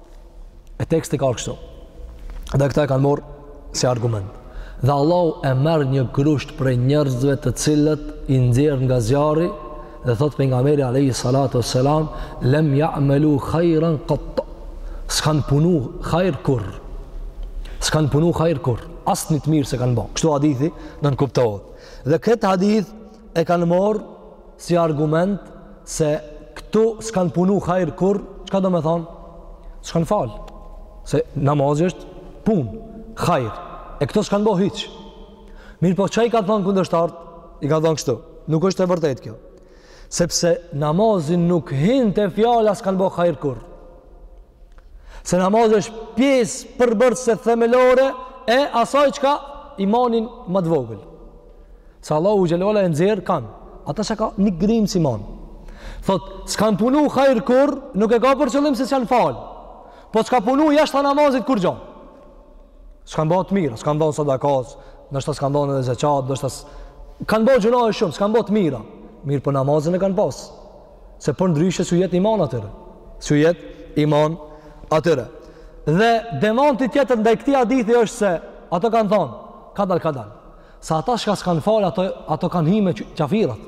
e teksti ka ardh kështu dhe këta e kanë morrë si argument dhe Allahu e merr një grusht prej njerëzve të cilët i nxjerr nga zjarri dhe thot pejgamberi alejhi salatu ve selam lem jamelu khajran katt s'kan punu khajr kurrë s'kan punu khajr kurrë asnjë të mirë s'e kanë bo kështu hadithi nënkuptohet dhe këtë hadith E kanë morrë si argument se këtu s'kanë punu hajr kurrë, çka domethonë? S'kanë falë. Se namazi është punë hajr. E këto s'kanë bo hiç. Mirëpo çka i kanë thonë kundërshtarët? I kanë thonë kështu. Nuk është e vërtet kjo. Sepse namazi nuk hin te fjala s'kanë bo hajrë kur. Se namazi është pjesë përbërëse themelore e asaj çka imanin më të vogël. Se Allahu xhel-le ve ala e nxjerr kan? Ata që ka një grimcë iman. Thot, s'kanë punu hajr kurrë, nuk e ka për qëllim se s'janë falë. Po s'ka punu jashta namazit kurrgjo. S'kanë bo të mira, s'kanë dhon sadaka, ndoshta s'kanë dhon edhe zeqat, ndoshta kanë bo gjunahe shumë, s'kanë bo të mira. Mirëpo namazin e kanë pasë. Se përndryshe s'u jetë iman atyre. S'u jetë iman atyre. Dhe demanti i tjetër ndaj këtij hadithi është se ato kanë thonë, kadal, kadal. Se ata shka s'kanë fal, ato, ato kanë hi me qafirat.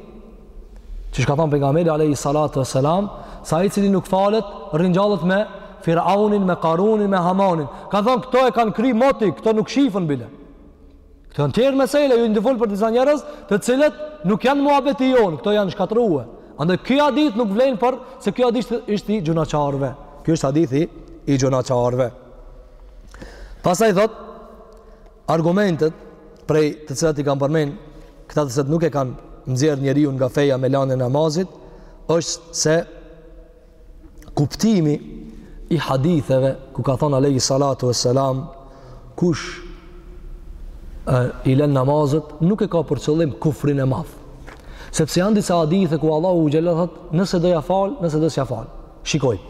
Që shka thonë pejgamberi, alejhi salatu ve selam, se ai i cili nuk falet, ringjallet me firaunin, me karunin, me hamanin. Kanë thonë, këto e kanë kry moti, këto nuk shifen bile. Këto janë tjerë mesela, jo unë po fol për disa njerëz të cilët nuk janë muhabeti jonë, këto janë shkatërrue. Andaj ky hadith nuk vlen për, se ky hadith është i gjunahqarëve. Ky është hadithi i gjunahqarëve. Pastaj thot, argumentet prej të cilat i kanë përmen, këta të cilët nuk e kanë nxjerr njeriun nga feja me lanien e namazit, është se kuptimi i haditheve ku ka thonë Alejhi Salatu ve Selam kush e, i len namazet nuk e ka për qëllim kufrin e madh sepse janë disa hadithe ku Allahu xhelle thot nëse do ja fal, nëse do s'ja fal shikoni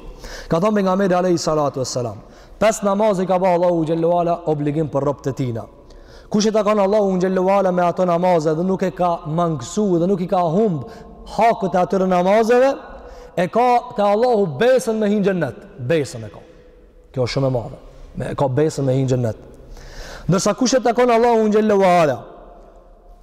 ka thonë pejgamberi Alejhi Salatu ve Selam pes namaze i ka ba Allahu xhelle ve ala obligim për robt e tina Kush e takon Allahun xhelle ve ala me ato namaze dhe nuk e ka mangësu dhe nuk i ka humb hakët e atyre namazeve, e ka te Allahu besën me hi n'xhennet. Besën e ka. Kjo është shumë e madhe. Me e ka besën me hi n'xhennet. Ndërsa kush e takon Allahun xhelle ve ala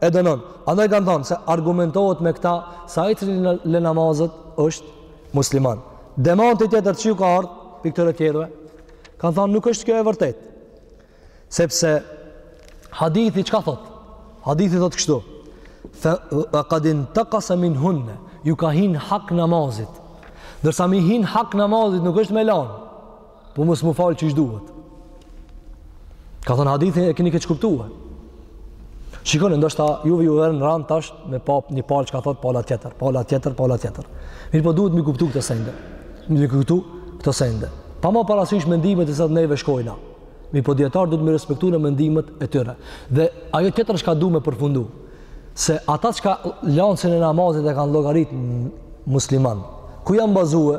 e dënon. Andaj kanë thënë se argumentohet me këta se ai që i le namazet është musliman. Demanti tjetër që ju ka ardh prej këtyre tjerëve, kanë thënë nuk është kjo e vërtet. Sepse hadithi çka thot? Hadithi thot kështu. Fa qad intaqasa minhunne. Ju ka hi n'hak namazit. Ndërsa mi hi n'hak namazit nuk është me lan. Po mos mu fal qysh duhet. Ka thënë hadithin e keni keqkuptue. Shikoni, ndoshta juve ju vjen rand tash me pa një palë çka thot pala tjetër, pala tjetër, pala tjetër. Mirëpo duhet mi kuptu këto sende. Mi mi kuptu këto sende. Pa marr parasysh mendimet e sa neve shkojna. Mirëpo dijetarët duhet mi respektu në mendimet e tyre. Dhe ajo tjetër çka du me përfundu se ata çka lansin e namazit e kanë llogarit musliman. Ku janë bazue?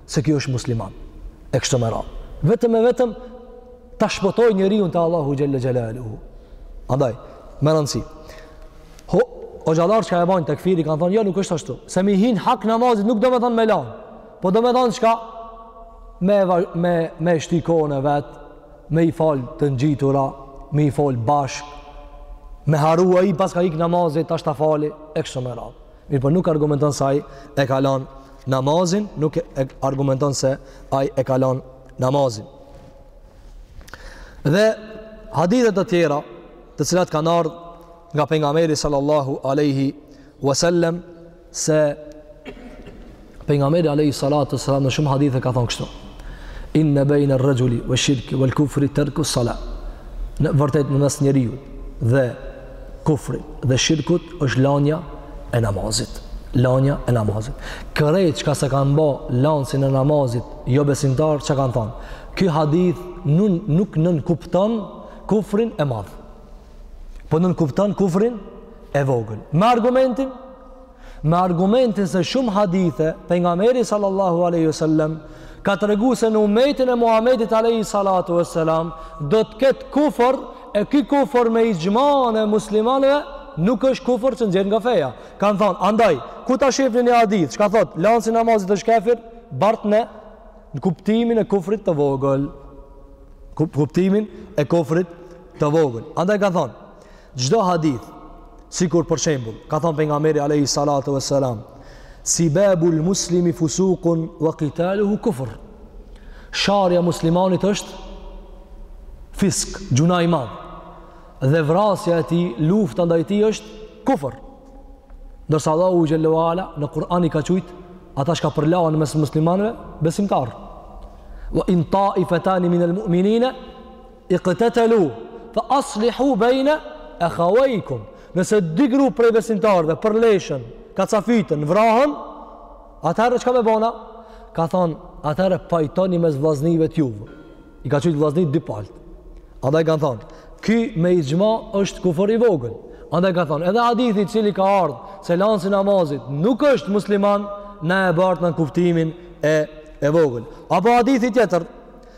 se ky është musliman e kështu me radhë. Vetëm e vetëm ta shpëtoj njeriun te Allahu xhelle xhelaluhu. Andaj, me rëndësi. Hoxhallarët çka e bajnë tekfir i kanë thonë, jo nuk është ashtu. Se mi hi n'hak namazit nuk do me thonë me lan. Po do me thonë çka me me me shty kohën e vet, me i fal të ngjitura, me i fal bashk, me harru ai paska ik namazi tash ta fali e kështu me radhë. Mirëpo nuk argumenton se ai e ka lënë namazin, nuk e argumenton se ai e ka lënë namazin. Dhe hadithe të tjera, të cilat kanë ardhur nga pejgamberi sallallahu alaihi wasallam se Pejgamberi alayhi salatu wasalam në shumë hadithe ka thënë kështu: Inne bejne rraxhuli, ve shirki, vel kufri terku sala. Në vërtet në mes njeriut dhe kufrit dhe shirkut është lanja e namazit. Lanja e namazit. Krejt çka s'e kanë ba lansin e namazit, jo besimtar, çka kanë thonë? Ky hadith nun, nuk nënkupton kufrin e madh. Po nënkupton kufrin e vogël. Me argumentin, me argumentin se shumë hadithe pejgamberi sallallahu aleyhi wasallam ka tregu se në umetin e Muhammedit aleyhi salatu wasallam do të ketë kufër e ky kufër me ixhmanë e muslimanëve nuk është kufër që nxjerr nga feja kanë thonë andaj ku ta shifni një hadith çka thotë lansi i namazit është kafir bartne në kuptimin e kufrit të vogël kuptimin e kufrit të vogël andaj kanë thonë Çdo hadith, sikur për shembull, ka thënë pejgamberi alayhi salatu vesselam, "Sibabul muslimi fusuqun wa qitaluhu kufr." Sharja e muslimanit është fisk, gjynah i madh. Dhe vrasja e tij, lufta ndaj tij është kufër. Ndërsa Allahu xhelle ve ala në Kur'an i ka qujt ata çka përlahen mes muslimanëve besimtar. Wa in ta'ifatani min al-mu'minina iktetelu fa aslihu bejne ekhawejkum nëse dy grup prej besimtarve përleshen kacafyten vrahen atëherë çka me bo na ka thonë atëherë pajtoni mes vllaznive t'juv i ka qujtë vllazni t'dy palët Andaj kanë thonë, ky me ixhma është kufër i vogël. Andaj kanë thonë, edhe hadithi i cili ka ardhë se lansi i namazit nuk është musliman ne e bartë në kuptimin e, e vogël. Apo hadithi tjetër,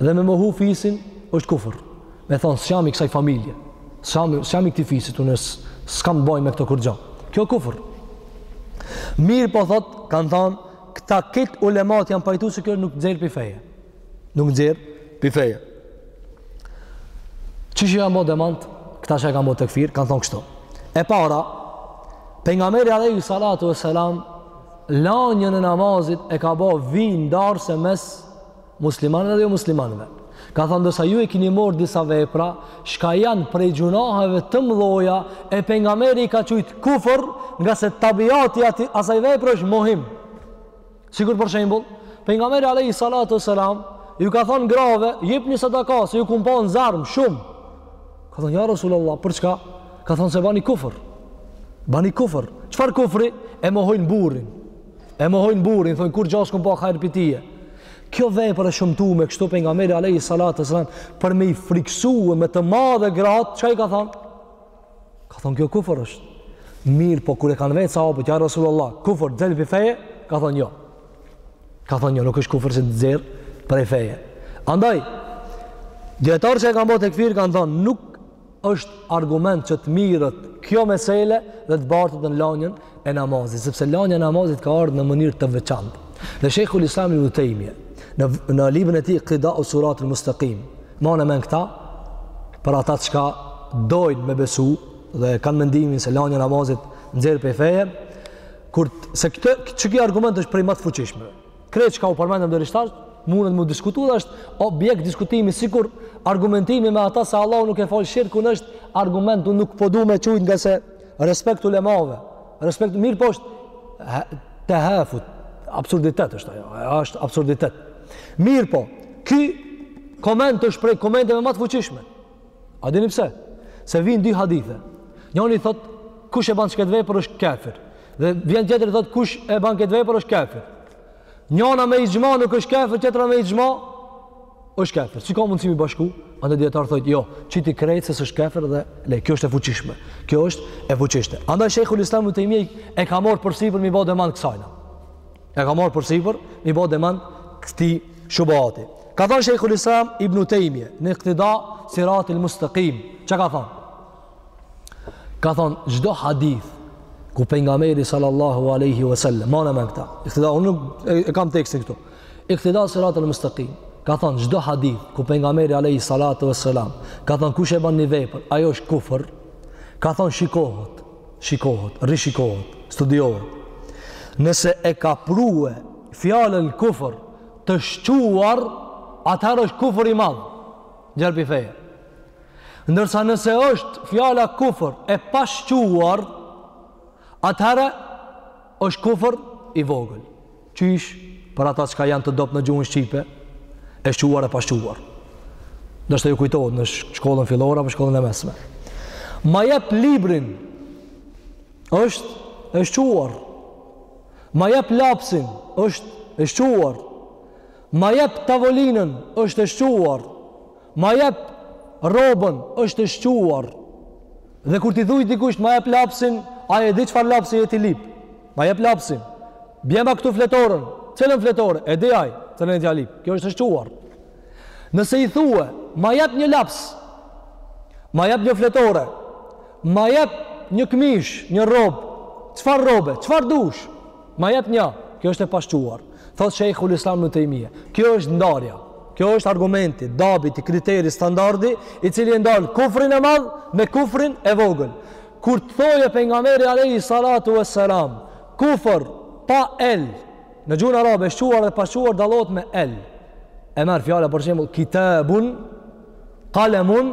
dhe me mohu fisin është kufër. Me thonë, s'jam i kësaj familje, s'jam, s'jam i këtij fisit, unë s'kam t'boj me këto kurgjo. Kjo kufër. Mirëpo thotë, kanë thonë, këta krejt ulemat janë pajtu se kjo nuk t'nxjerr prej feje. Nuk t'nxjerr prej feje. Qysh janë bo demant, këta që e kanë bo tekfir, kanë thonë kështu. E para, pejgamberi alejhi salatu ve selam, lanjën e namazit e ka bo vijë ndarëse mes muslimanëve dhe jo muslimanëve. Ka thënë ndërsa ju e keni marrë disa vepra, çka janë prej gjunaheve të mëdha e pejgamberi i ka qujt kufër, ngase tabiati i asaj vepre është mohim. Sikur për shembull, pejgamberi alayhi salatu selam ju ka thënë grave, jepni sadaka se ju kam pa në zarm shumë. Ka thënë ja Rasulullah, për çka? Ka thënë se bani kufër. Bani kufër. Çfarë kufri? E mohojnë burrin. E mohojnë burrin, thonë kurrgja s'kam pa hajr pi tije. Kjo vepër e shëmtuar kështu pejgamberi alayhi salatu sallam për me i friksuar me të madhe gratë, çka i ka thënë? Ka thënë kjo kufër është. Mirë, po kur e kanë vetë sahabët, ja Rasulullah, kufër që del pi feje, ka thënë jo. Ka thënë jo, nuk është kufër që nxjerr prej feje. Andaj, dijetarët që s' e kanë bërë tekfir kanë thënë nuk është argument që të merret kjo mesele dhe të bartet në lanjën e namazit, sepse lanja e namazit ka ardhë në mënyrë të veçantë. Dhe Shejhul Islam Ibn Tejmije, në, në librin e tij, Iktidau Siratil Mustekim, mane men këta, për ata çka dojnë me besu, dhe kanë mendimin se lanja e namazit nxjerr prej feje, kur, se këtë, që ky argument është prej ma të fuqishmeve, Krejt çka u përmenden deri tash, mundet mu diskutu dhe është objekt diskutimi sikur argumentimi me ata se Allahu nuk e fal shirkun është argument unë nuk po du me qujt ngase respekt ulemave respekt mirëpo është tehafut absurditet është ajo është absurditet mirëpo ky koment është prej komenteve më të fuqishme A dini pse? Se vijnë dy hadithe. Njëri thot kush e bën këtë vepër është kafir. Dhe vjen tjetri thot kush e bën këtë vepër është kafir. Njëna me ixhma nuk është kafir, tjetra me ixhma është kafir. Si ka mundësi mi bashku? Andaj dijetarët thojnë jo, qiti krejt se s'është kafir dhe le, kjo është e fuqishme. Kjo është e fuqishme. Andaj Sheikhul Islam ibn Taymi e ka marr përsipër mi bë demant kësaj. E ka marr përsipër mi bë demant këtij shubhati. Ka thënë Shejhul Islam Ibn Tejmije në Iktida Sirat il Mustaqim, çka ka thënë? Ka thënë çdo hadith ku pejgamberi sallallahu alaihi wasallam, mane men këta, unë e, e kam tekstin këtu. Iktida Sirat il Mustaqim. Ka thënë çdo hadith ku pejgamberi alaihi salatu wasalam ka thënë kush e bën një vepër, ajo është kufër. Ka thënë shikohet, shikohet, rishikohet, studiohet. Nëse e ka prue fjalën kufër të shquar, atëherë është kufër i madh. Nxjerr pi feje. Ndërsa nëse është fjala kufër e pashquar, atëherë është kufër i vogël. Qysh për ata që janë të dobët në gjuhën shqipe, e shquar e pashquar. Ndoshta ju kujtohet në shkollën fillore apo shkollën e mesme. Ma jep librin është e shquar. Ma jep lapsin, është e shquar. Ma jep tavolinën, është e shquar. Ma jep rrobën, është e shquar. Dhe kur t'i thuj dikush ma jep lapsin, ai e di çfarë lapsi je t'i lip. Ma jep lapsin. Bjema këtu fletoren, Cilën fletore? E di ai, cilën je t'ia lip. Kjo është e shquar. Nëse i thue, ma jep një laps, ma jep një fletore, Ma jep një këmishë, një rrobë, çfarë rrobe, çfarë dush? Ma jep një, kjo është e pashquar. Thotë Shejhul Islam Ibn Tejmije. Kjo është ndarja, kjo është argumenti, dabiti, kriteri, standardi, i cili e ndalë kufrin e madh me kufrin e vogël. Kur të thojë pejgamberi alejhi salatu ve selam, kufr pa el, në gjuhën arabe, e shquar dhe pashquar, dallohet me el. E merr fjala, për shembull, kitabun, kalemun,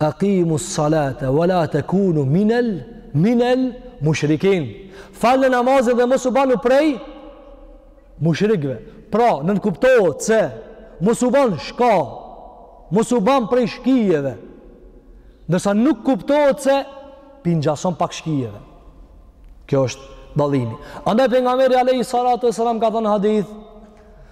Aqimu salate wa la takunu minel minel mushrikin. Falne namazin dhe mos u banu prej mushrikëve. Pra, nënkuptohet se mos u ban shka, mos u ban prej shkijeve. Ndërsa nuk kuptohet se p'i ngjason pak shkijeve. Kjo është dallimi. Andaj pejgamberi alayhi salatu wasalam ka thënë hadith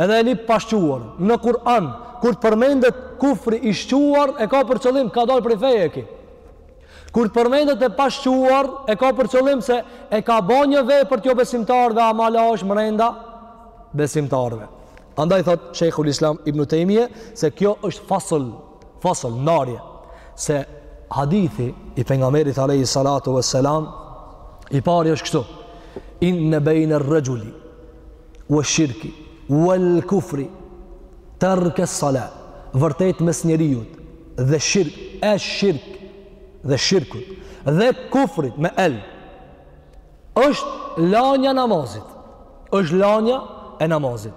Edhe e lip pashquar. Në Kur'an kur të përmendet kufri i shquar e ka për qëllim ka dalë prej feje aj. Kur të përmendet e pashquar e ka për qëllim se e ka ba një vepër t'jobesimtarëve ama hala është mrenda besimtarve. Andaj thotë Shejhul Islam Ibn Tejmije se kjo është fasl, fasl, ndarje. Se hadithi i pejgamberit alejhi salatu vesselam i pari është kështu. Inne bejne rexhuli. ue shirki, uel kufri, terke sala, vërtet mes njeriut, dhe shirk, e shirk, dhe shirkut, dhe kufrit me el, është lanja namazit, është lanja e namazit.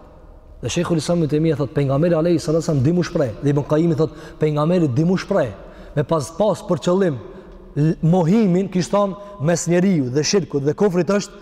Dhe Shejhul Islam Ibn Tejmije thotë, pejgamberi alejhi salatu selam di m'u shpreh, dhe Ibn Kajimi thotë, pejgamberi di m'u shpreh, me pas pasë për qëllim, mohimin, kish thanë mes njeriut, dhe shirkut, dhe kufrit është,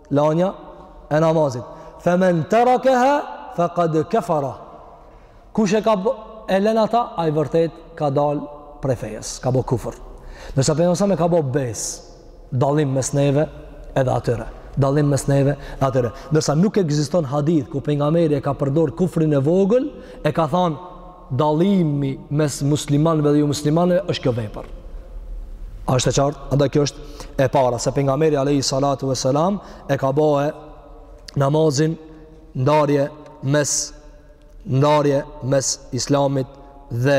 Lanja e namazit. Fe men terakeha, fe kad kefara. Kush e ka e len ata, ai vërtet ka dal prej fesë, ka bo kufër. Ndërsa pejgamberi e ka bo besë, dalim mes neve edhe atyre. Dallim mes neve edhe atyre. Ndërsa nuk ekziston hadith, ku pejgamberi e ka përdor kufrin e vogël, e ka thanë, Dallimi mes muslimanëve dhe jomuslimanëve është kjo vepër. A është e qartë? Andaj kjo është e para, se pejgamberi alayhi salatu vesselam e ka ba namazin ndarje mes ndarje mes islamit dhe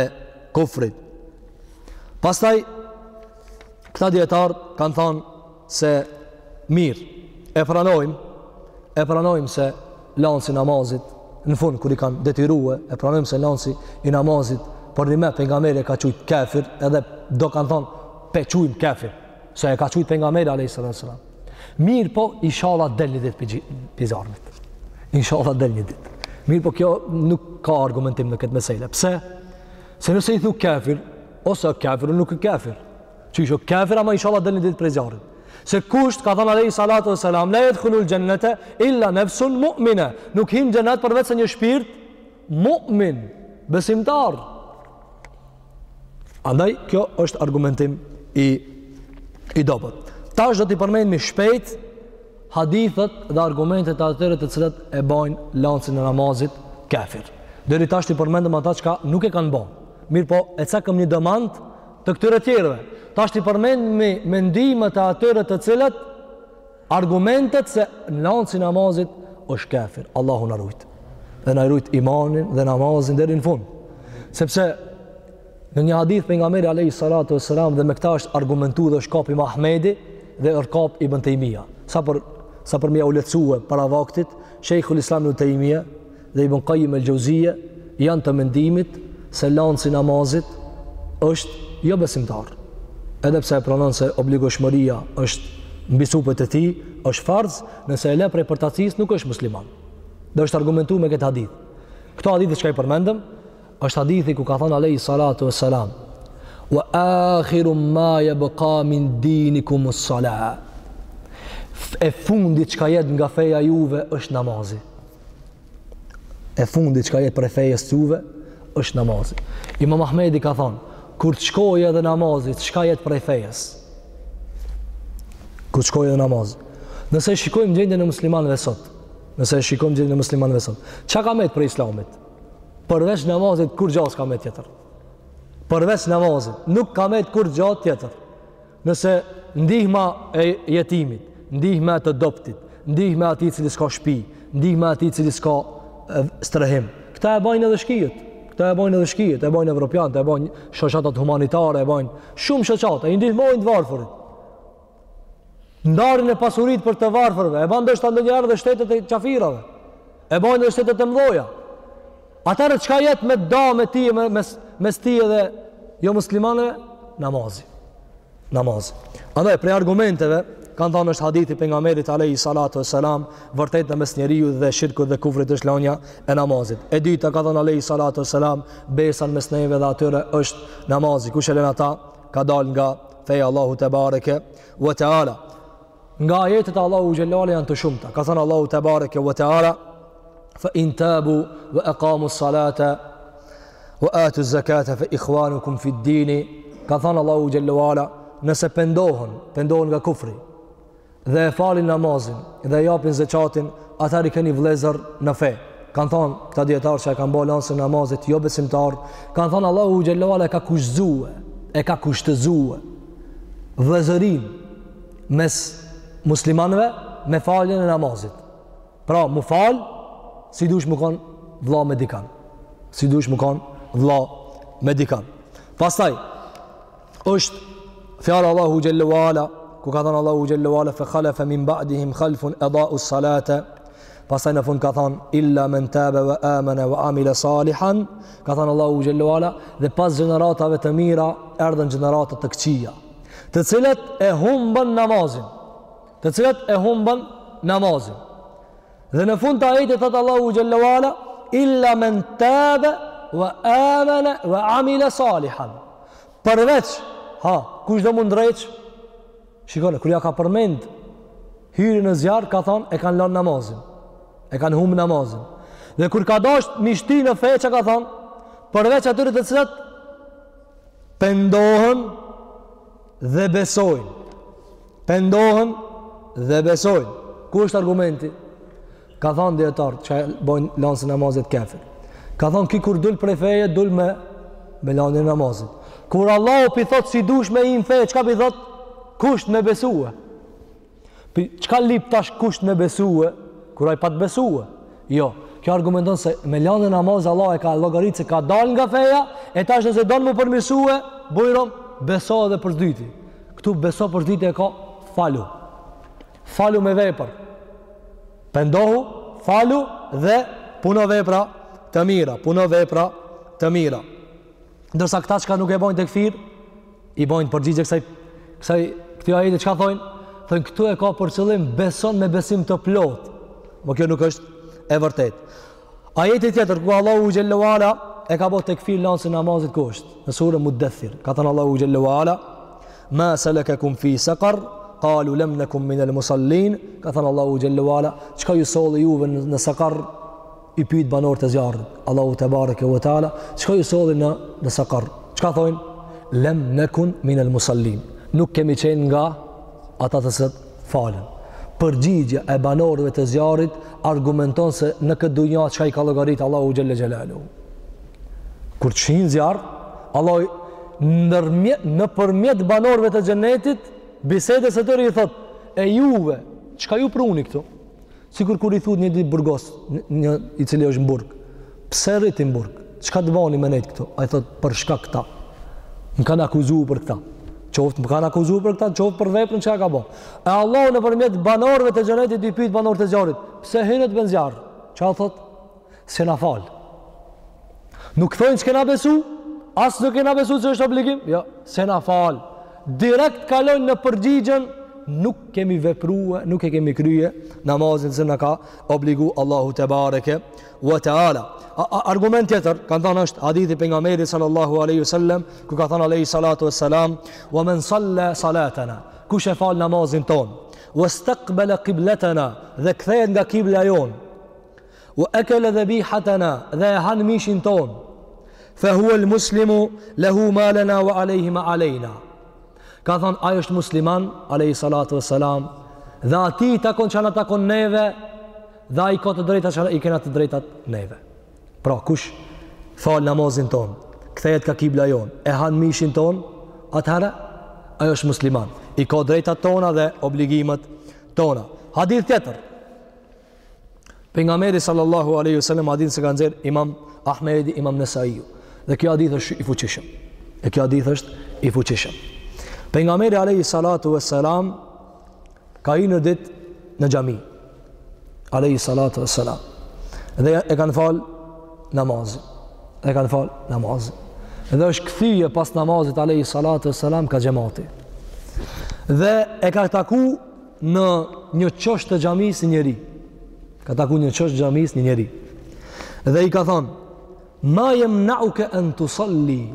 kufrit. Pastaj këta dijetarë kanë thënë se mirë e pranojmë e pranojmë se lanci i namazit në fund kur i kanë detyruar e pranojmë se lanci i namazit por dihet pejgamberi e ka qujtë kafir edhe do kanë thonë pe qujmë kafir se e ka qujtë pejgamberi alayhi salatu wasalam mirë po inshallah del një ditë pi zjarmit inshallah del një ditë mirë po kjo nuk ka argumentim në këtë meselë pse se nëse i thu kafir o se kafir nuk o kafir Qysh o kafir ama inshallah del një ditë prej zjarrit. Se kusht ka thënë alayhi salatu wasalam, la yadkhulul jannata illa nafsun mu'mina. Nuk hin n'xhenet përveç se një shpirt mu'min, besimtar. Andaj kjo është argumentim i i dobët. Tash do t'i përmendmi shpejt hadithet dhe argumentet e atyre të cilët e bajnë lancin e namazit kafir. Deri tash t'i përmendëm ata çka nuk e kanë bo. Mirpo e cekëm një demant Të këtyre tjerëve. Tash t'i përmendmi mendimet e atyre të cilët argumentet se lanci i namazit është kafir. Allahu na rujt. Dhe na i rujt imanin dhe namazin deri në fund. Sepse në një hadith pejgamberi alayhi salatu wasalam dhe me këtë është argumentu dhe është kap imam Ahmedi dhe është kap Ibn Taymija. Sa për sa për më u lecuë para vaktit, Sheikhul Islam Ibn Taymija dhe Ibn Qayyim el-Jauziyje janë të mendimit se lanci i namazit është jobesimtar. Edhe pse e pranon se obligueshmëria është mbi supet e tij, është farz, nëse e lë prej përtacisë nuk është musliman. Dhe është argumentu me këtë hadith. Këto hadithe që i përmendëm është hadithi ku ka thënë alayhi salatu wassalam: "Wa akhiru ma yabqa min dinikum as-salah." E fundit çka jet nga feja juve është namazi. e fundit çka jet prej fejës të juve, është namazi. Imam Ahmedi ka thanë, kur të shkon edhe namazi, çka jet prej fejës? Kur të shkon edhe namazi. Nëse shikojmë gjendjen e muslimanëve sot, nëse shikojmë gjendjen e muslimanëve sot, çka ka met prej islamit? Përveç namazit, kurgja s'ka met tjetër? Përveç namazit, nuk ka met kurgja tjetër. Nëse ndihma e jetimit, ndihma e të dobtit, ndihma e atij i cili s'ka shpi, ndihma e atij i cili s'ka strehim. Këta e bajnë edhe shkijet. Këta e bajnë edhe shkijet, e bajnë evropianët, e bajnë shoqatat humanitare, e bajnë shumë shoqata, i ndihmojnë të varfërit. Ndarjen e pasurisë për të varfërve, e ban ndoshta ndonjëherë dhe shtetet e qafirave. E bajnë dhe shtetet e mdhoja. Atëherë çka jet me da mes tij me mes mes tij edhe jo muslimanëve namazi. Namazi. Andaj prej argumenteve kanë thënë është hadithi i pejgamberit alayhi salatu wasalam vërtet në mes njeriut dhe shirkut dhe kufrit është lënia e namazit. E dyta ka thënë alayhi salatu wasalam besa mes neve dhe atyre është namazi. Kush e lën ata ka dal nga feja Allahu te bareke we teala. Nga ajetet e Allahut xhelle ve ala janë të shumta. Ka thënë Allahu te bareke ve teala, fa in tabu ve aqamu salata ve atu zakata fa ikhwanukum fi din. Ka thënë Allahu xhelle ve ala, nëse pendohen, pendohen nga kufri dhe e falin namazin dhe e japin zeqatin, atëherë i keni vëllezër në fe. Kan thon këta dijetarë që e kanë bo lansin e namazit jo besimtar, kan thon Allahu xhelle ve ala e ka kushtëzue, e ka kushtëzue vëllezërinë mes muslimanëve me faljen e namazit. Pra, mu fal, si dush mu kon vla me dikan. Si dush mu kon vla me dikan. Pastaj, është fjala e Allahut xhelle ve ala, ku ka thonë Allahu xhelle ve ala, fe khalefe min ba'dihim khalfun edha us salate, pastaj në fund ka thonë, illa men tabe ve amene ve amile salihan, ka thonë Allahu xhelle ve ala, dhe pas gjeneratave të mira, erdhen gjenerata të këqija. të cilat e humbën namazin të cilat e humbën namazin dhe në fund të ajetit thotë Allahu xhelle ve ala illa men tabe ve amene ve amile salihan përveç ha, kush do mu ndreq, shikone, kur ja ka përmend hyrje në zjarr ka thonë e kanë lanë namazin e kanë humbë namazin dhe kur ka dasht me i shti në fe çka ka thonë përveç atyre të cilat pendohen dhe besojnë. Pendohen dhe besojnë. Ku është argumenti? Kanë thonë dijetarët që e bojnë lansin e namazit kafir. Ka thonë ky kur dul prej feje, dul me, me lanien e namazit. Kur Allahu pi thotë si dush me hi në feje, çka pi thotë? Kusht me besue. Për çka lyp tash kusht me besue, kur ai pat besue? Jo, kjo argumenton se me lanë namaz, Allah e ka llogarit se ka dal nga feja, e tash nëse don mu përmirësue, bujrum, beso edhe për s'dyti. Këtu beso për s'dyti e ka falu. Falu me vepër. Pendohu, falu dhe puno vepra të mira. Puno vepra të mira. Ndërsa këta çka nuk e bojnë tekfir, I bojnë përgjigje kësaj, kësaj këtij ajeti çka thojnë? Thojnë këtu e ka për qëllim beson me besim të plot. Ama kjo nuk është e vërtetë. Ajeti tjetër, ku Allahu xhelle ve ala, e ka bo tekfir lansin e namazit ku është. Në suren Muddethir. Ka thënë Allahu xhelle ve ala, ma selekekum fi sekar, kalu lem neku minel musallin, ka thënë Allahu xhelle ve ala, çka ju solli juve në sekar, i pyet banorët e zjarrit Allahu tebareke ue teala çka ju solli në sakar çka thojnë lem nekun min al musallin nuk kemi qenë nga ata të cilët falen përgjigja e banorëve të zjarrit argumenton se në këtë dunja çka i ka llogarit Allahu xhelle xhelaluhu kur t'i shtin n'zjarr Allahu nëpërmjet banorëve të xhenetit bisedës së tyre i thotë e juve çka ju pruni këtu Sikur kur i thu ti një të burgosuni i cili është në burg, pse rri ti në burg? Çka të bani me nejt këtu? Ai thotë për shkak këta. Më kanë akuzu për këta. Qoftë më kanë akuzu për këta, qoftë për veprën që ka bo. E Allahu nëpërmjet banorëve të xhenetit i pyet banorët e zjarrit, pse hynët në zjarr? Çka thotë? S'jena fal. Nuk thojnë s'kena besu, as nuk kena besu që është obligim, jo, s'jena fal. Direkt kalojnë në përgjigjen nuk kemi vepru, nuk e kemi krye namazin që na ka obligu Allahu tebareke ve teala. Argument tjetër, kanë thënë është hadithi i pejgamberit sallallahu alaihi wasallam, ku ka thënë alaihi salatu wassalam, "Wa man salla salatana", kush e fal namazin tonë, "Wastaqbala qiblatana", dhe kthehet nga kibla jonë, ue ekele dhebihatena dhe e han mishin tonë, fe huel muslimu lehu ma lena ue alejhi ma alejna. Ka thanë, ai është musliman, alejhi salatu ue selam, dhe atij i takon ça na takon neve, dhe ai ka të drejtat ça na i kena të drejtat neve. Pra, kush fal namazin tonë, kthehet ka kibla jonë, e han mishin tonë, atëherë, ai është musliman, i ka drejtat tona dhe obligimet tona. Hadith tjetër, Pejgamberi sallallahu alaihi wasallam hadithin që e ka nxjerr Imam Ahmedi, Imam Nesaiu. Dhe kjo hadith është i fuqishëm. E kjo hadith është i fuqishëm. Pejgamberi alaihi salatu wasalam ka hi një ditë në xhami. Alaihi salatu wasalam. Dhe e kanë fal namazin. E kanë fal namazin. Dhe është kthye pas namazit alaihi salatu wasalam ka xhemati. Dhe e ka taku në një qosh të xhamisë një njeri. Ka taku një qosh të xhamisë një njeri. Dhe i ka thanë: "Ma yamna'uka an tusalli?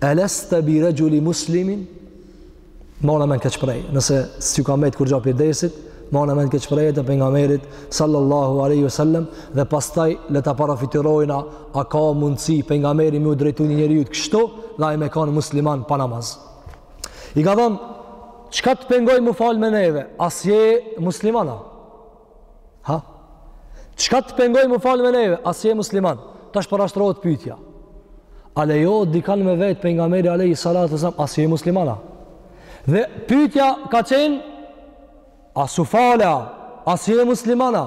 Alasta bi rajuli muslimin?" Mbane n'men këtë shprehje, nëse s'ju ka mbet kurgja pi dersit, mbane n'men këtë shprehje të pejgamberit sallallahu alaihi wasallam dhe pastaj le ta parafytyrojna a ka mundsi pejgamberi me iu drejtu një njerit kështu dhe ai me kanë musliman pa namaz. I ka thonë Çka të pengoi m'u fal me neve? A s'je musliman a? Ha? Çka të pengoi m'u fal me neve? A s'je musliman? Tash parashtrohet pytja. A lejohet dikan me vet pejgamberi alejhi salatu ue selam, a s'je musliman a? Dhe pytja ka qenë, a s'u fale a? A s'je musliman a?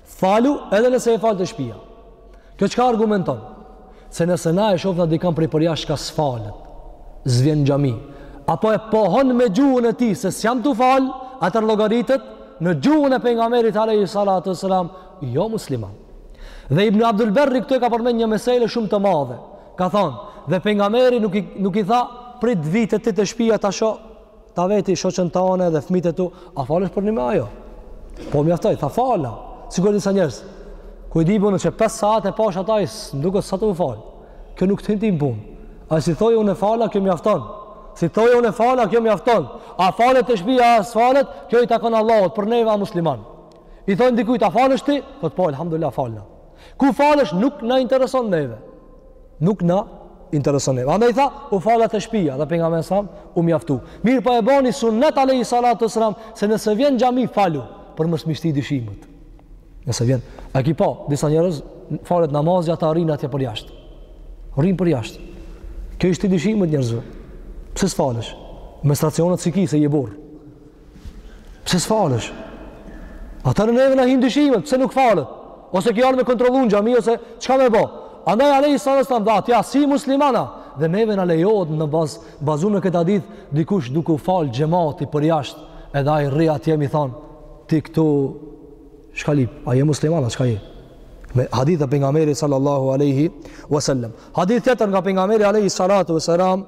Falu edhe nëse e fal te shpia. Kjo çka argumenton? Se nëse na e shofna dikan prej përjashta s'falet, s'vjen n'xhami, apo e pohon me gjuhën e tij se s'jam tu falë, atëherë llogaritet në gjuhën e pejgamberit alejhi salatu ve selam, jo musliman. Dhe Ibn Abdul Berri këtu e ka përmend një mesele shumë të madhe. Ka thonë, dhe pejgamberi nuk i, nuk i tha prit t'vi te ti te shpia ta shoh, Ta vetë, shoqën tande dhe fëmijët e tu, a falesh përnime a jo? Po mjaftoi, tha fala. Sikur disa njerëz. Ku i di bon qe 5 saat e pash ata, m'duket s'a tu u fal. Kjo nuk të hyn ty n'punë. Ai si tha unë e fala, kjo mjafton. Si tha unë e fala, kjo mjafton. A falet te shpia a s'falet, kjo i takon Allahut për neva musliman. I thonë dikujt, a falesh ti? Thotë, po, elhamdulilah, falna. Ku falesh, nuk na intereson neve. Nuk na intereson neve. Andaj tha, u fala te shpia, dhe pejgamberi alejhi selam, u mjaftu. Mirëpo e boni sunet alejhi salatu ve selam, se nëse vjen n'xhami, falu, për mos me shti dyshimet. Nëse vjen, e ki pa, disa njerëz, falet namazi, ata rrinë atje përjashtë. Rrinë përjashtë. Kjo i shtin dyshimet njerëzve. Pse s'falesh? Menstruacionet s'i ki, se je burrë. Pse s'falesh? Atëherë neve na hinë dyshimet, pse nuk falet? Ose ka ardh me kontrollu në xhami, ose çka me bo? Andaj alejhi selam i tha, ti a s'je musliman a, dhe neve na lejohet në bazë, bazu në këtë hadith, dikush duke u falë xhemati përjashtë, edhe ai rri atje, me i thanë, ti këtu, çka lyp, a je musliman a çka je? Me hadith të pejgamberit sallallahu aleyhi wasallam. Hadith tjetër nga pejgamberi aleyhi salatu wasallam,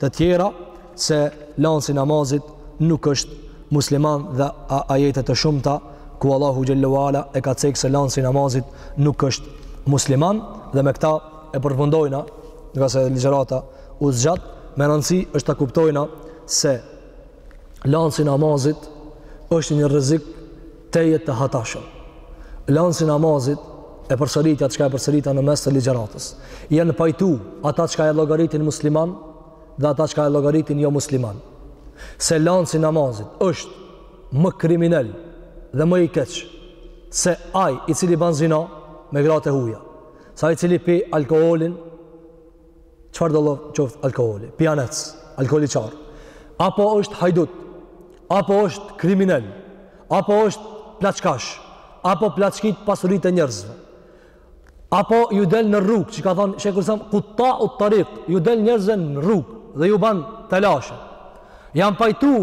të tjera se lansi i namazit nuk është musliman dhe ajete të shumta ku Allahu xhele ue ala e ka cek se lansi i namazit nuk është musliman dhe me këta e përfundojna ngase ligjërata u zgjat me rëndësi është ta kuptojna se lansi i namazit është një rrezik Tejet të hatashëm. Lansi i namazit e përsëritja çka e përsërita në mes të ligjëratës. Janë pajtu ata çka e llogaritin musliman dhe ata çka e llogaritin jo musliman. Se lansi i namazit është më kriminel dhe më i keq se ai i cili ban zina me gratë e huja. Se ai i cili pi alkoolin Çfarëdo lloj qoftë alkooli? Pijanec, alkoolxhar. Apo është hajdut? Apo është kriminel? Apo është plaçkash? Apo plaçkit pasuritë e njerëzve? Apo ju del në rrugë, që ka thonë Shejhul Islam, kutau tarik, ju del njerëzve në rrugë dhe ju ban telashe. Janë pajtu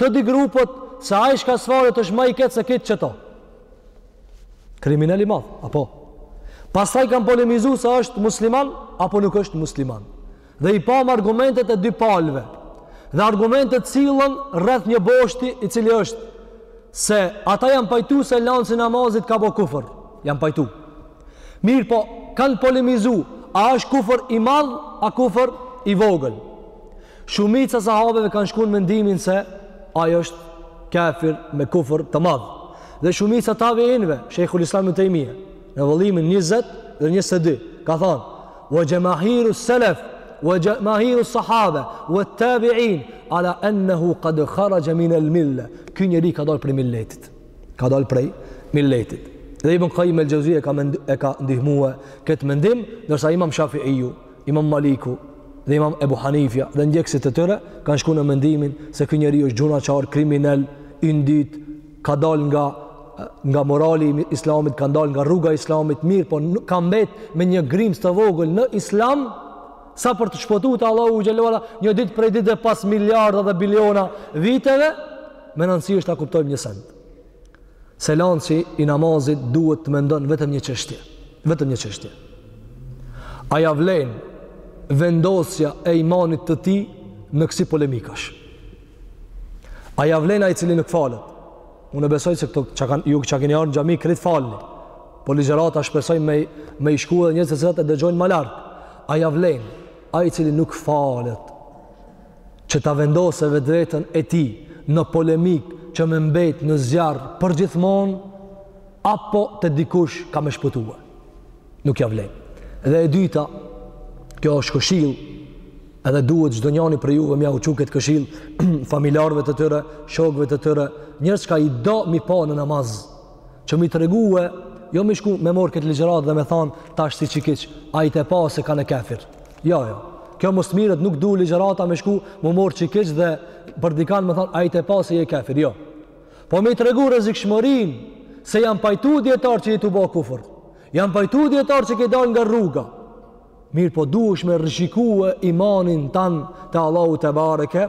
të dy grupët se ai çka s'falet është ma i keq se krejt këta. Kriminel i madh, apo? Pastaj kanë polemizu se është musliman apo nuk është musliman. Dhe i pamë argumentet e dy palëve. Dhe argumentet sillen rreth një boshti i cili është se ata janë pajtu se lansi i namazit ka bo kufër. Janë pajtu. Mirëpo, kanë polemizu, a është kufër i madh, a kufër i vogël. Shumica e sahabeve kanë shku në mendimin se ai është kafir me kufër të madh. Dhe shumica tabiinëve, Sheikhul Islam ibn Taymija, në vëllimin 20 dhe 22, ka thanë: "Wa jamahiru salaf wa jamahiru sahabe wa tabiin ala annahu qad kharaja min al-milla." Ky njeri ka dal prej milletit. Ka dal prej milletit. Dhe Ibn Qayyim el-Jauziyja ka e ka ndihmue këtë mendim, ndërsa Imam Shafi'iu Imam Maliku dhe Imam Ebu Hanifja dhe ndjekësit e tyre kanë shku në mendimin se ky njeri është gjynahqar, kriminel, indit, ka dal nga, nga morali islamit, ka dal nga rruga islamit, mirëpo ka mbet me një grimcë të vogël në islam, sa për të shpëtu te Allahu xhelle ue ala një ditë prej ditëve pas miliarda dhe biliona viteve, me rëndësi është ta kuptojmë një send. Se lansi i namazit duhet të mendon vetëm një çështje, vetëm një çështje. A ja vlen vendosja e imanit të tij në kësi polemikash? A ja vlen ai i cili nuk falet? Unë besoj se këto çka kanë ju çka keni ardhur në xhami krejt faleni. Po ligjërata shpresoj me me i shkue edhe njerëzit të cilat e dëgjojnë ma larg. A ja vlen ai i cili nuk falet? që ta vendosë vetvetën e tij në polemikë që me mbet në zjarr përgjithmonë apo te dikur ka me shpëtue nuk ja vlen dhe e dyta kjo është këshillë edhe duhet çdo njani prej juve m'jau çu këtë këshillë familjarëve të tyre, shokëve të tyre, njerëz që i do m'i pa në namaz, që m'i tregue, jo me shku me marr këtë ligjëratë dhe me than tash ti çikiç, ai te paske kanë kafir. Jo, jo. Kjo mos të merret nuk du ligjërata me shku m'u marr që keq dhe për dikan me than ai te paske je kafir, jo. Po me i tregu rrezikshmërinë se janë pajtu dijetarët që je tu bo kufër. Janë pajtu dijetarët që ke dal nga rruga. Mirëpo duhesh me rreziku imanin tan te Allahu tebareke,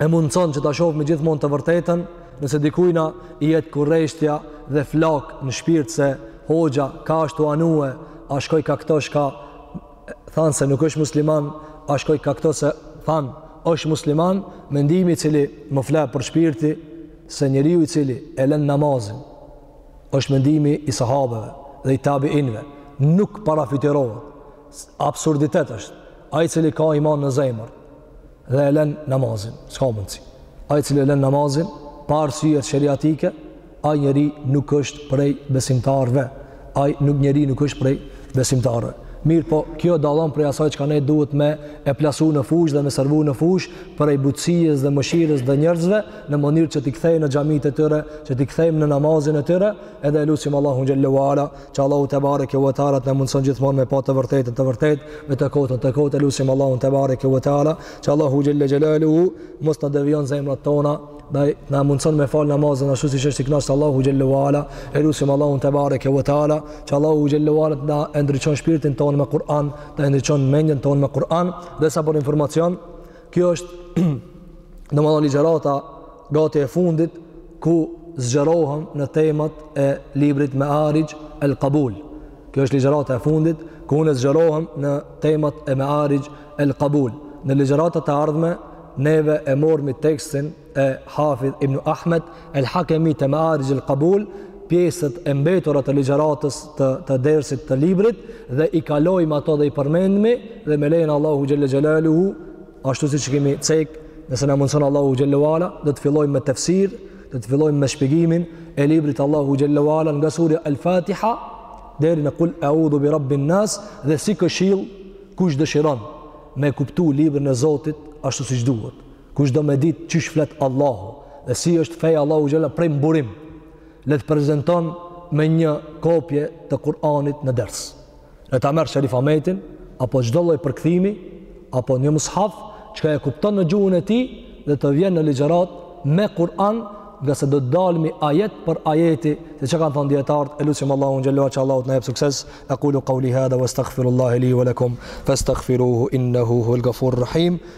e mundëson që ta shofim gjithmonë të vërtetën, nëse dikujna i jetë kureshtja dhe flakë në shpirtë se hoxha ka asht tu anue, a shkoj ka këto çka thanë se nuk është musliman, a shkoj ka këto çka thanë është musliman, mendimi i cili më fle për shpirti se njeriu i cili e len namazin, është mendimi i sahabeve dhe i tabiinve, nuk parafytyrohet, absurditet është, ai i cili ka iman në zemër, dhe e lën namazin, s'ka mundësi. Ai i cili e lën namazin pa arsye sheriatike, ai njeri nuk është prej besimtarëve. Ai nuk njeri nuk është prej besimtarëve. Mirëpo, kjo dalon prej asaj çka ne duhet me e plasu në fushë dhe me servu në fushë prej butësisë dhe mëshirës ndaj njerëzve në mënyrë që t'i kthejmë në xhamitë e tyre, që t'i kthejmë në namazin e tyre edhe e lusim Allahun xhelle ve ala Që Allahu tebareke ve teala të na mundson gjithmonë me pa të vërtetën të vërtetë, e të kotën të kotë, e lusim Allahun tebareke ve teala, që Allahu xhelle xhelaluhu mos na devijon zemrat tona, e na mundson me fal namazin ashtu siç është i kënaqur Allahu xhelle ve ala, e lusim Allahun tebareke ve teala, që Allahu xhelle ve ala na ndriçon shpirtin tonë me Kur'an, na ndriçon mendjen tonë me Kur'an, dhe sa për informacion Kjo është domethënë ligjërata gati e fundit ku zgjerohem në temat e librit Mearixh el Kabul. Kjo është ligjërata e fundit, ku unë zgjerohem në temat e Mearixh el Kabul. Në ligjëratat e ardhme, neve e marrmi tekstin e Hafidh ibn Ahmed el Hakemi te Mearixh el Kabul pjesët e mbetura të ligjëratës të të dersit të librit dhe i kalojmë ato dhe i përmendmi dhe me lejen e Allahut xhelle xhelaluhu ashtu siç kemi cek nëse na mundëson Allahu xhelle ve ala do të fillojmë me tefsir do të fillojmë me shpjegimin e librit Allahut xhelle ve ala nga surja El Fatiha deri në kul eudhu bi rabbin nas dhe si këshillë kush dëshiron me e kuptu librin e Zotit ashtu siç duhet Kush do me ditë qysh flet Allahu dhe si është feja e Allahut xhelle ve ala prej në burim, le të prezenton me një kopje të Kur'anit në ders. Le ta merr Sherif Ahmetin apo çdo lloj përkthimi apo një mushaf çka e kupton në gjuhën e tij dhe të vjen në ligjëratë me Kur'an ngase do të dalmi ajet për ajeti se çka kanë thonë dijetarët e lusim Allahun xhelle ve ala që Allahu të na jep sukses ekulu qauli hadha wa astaghfirullahi li wa lakum fa astaghfiruhu innahu hu al-gafur rahim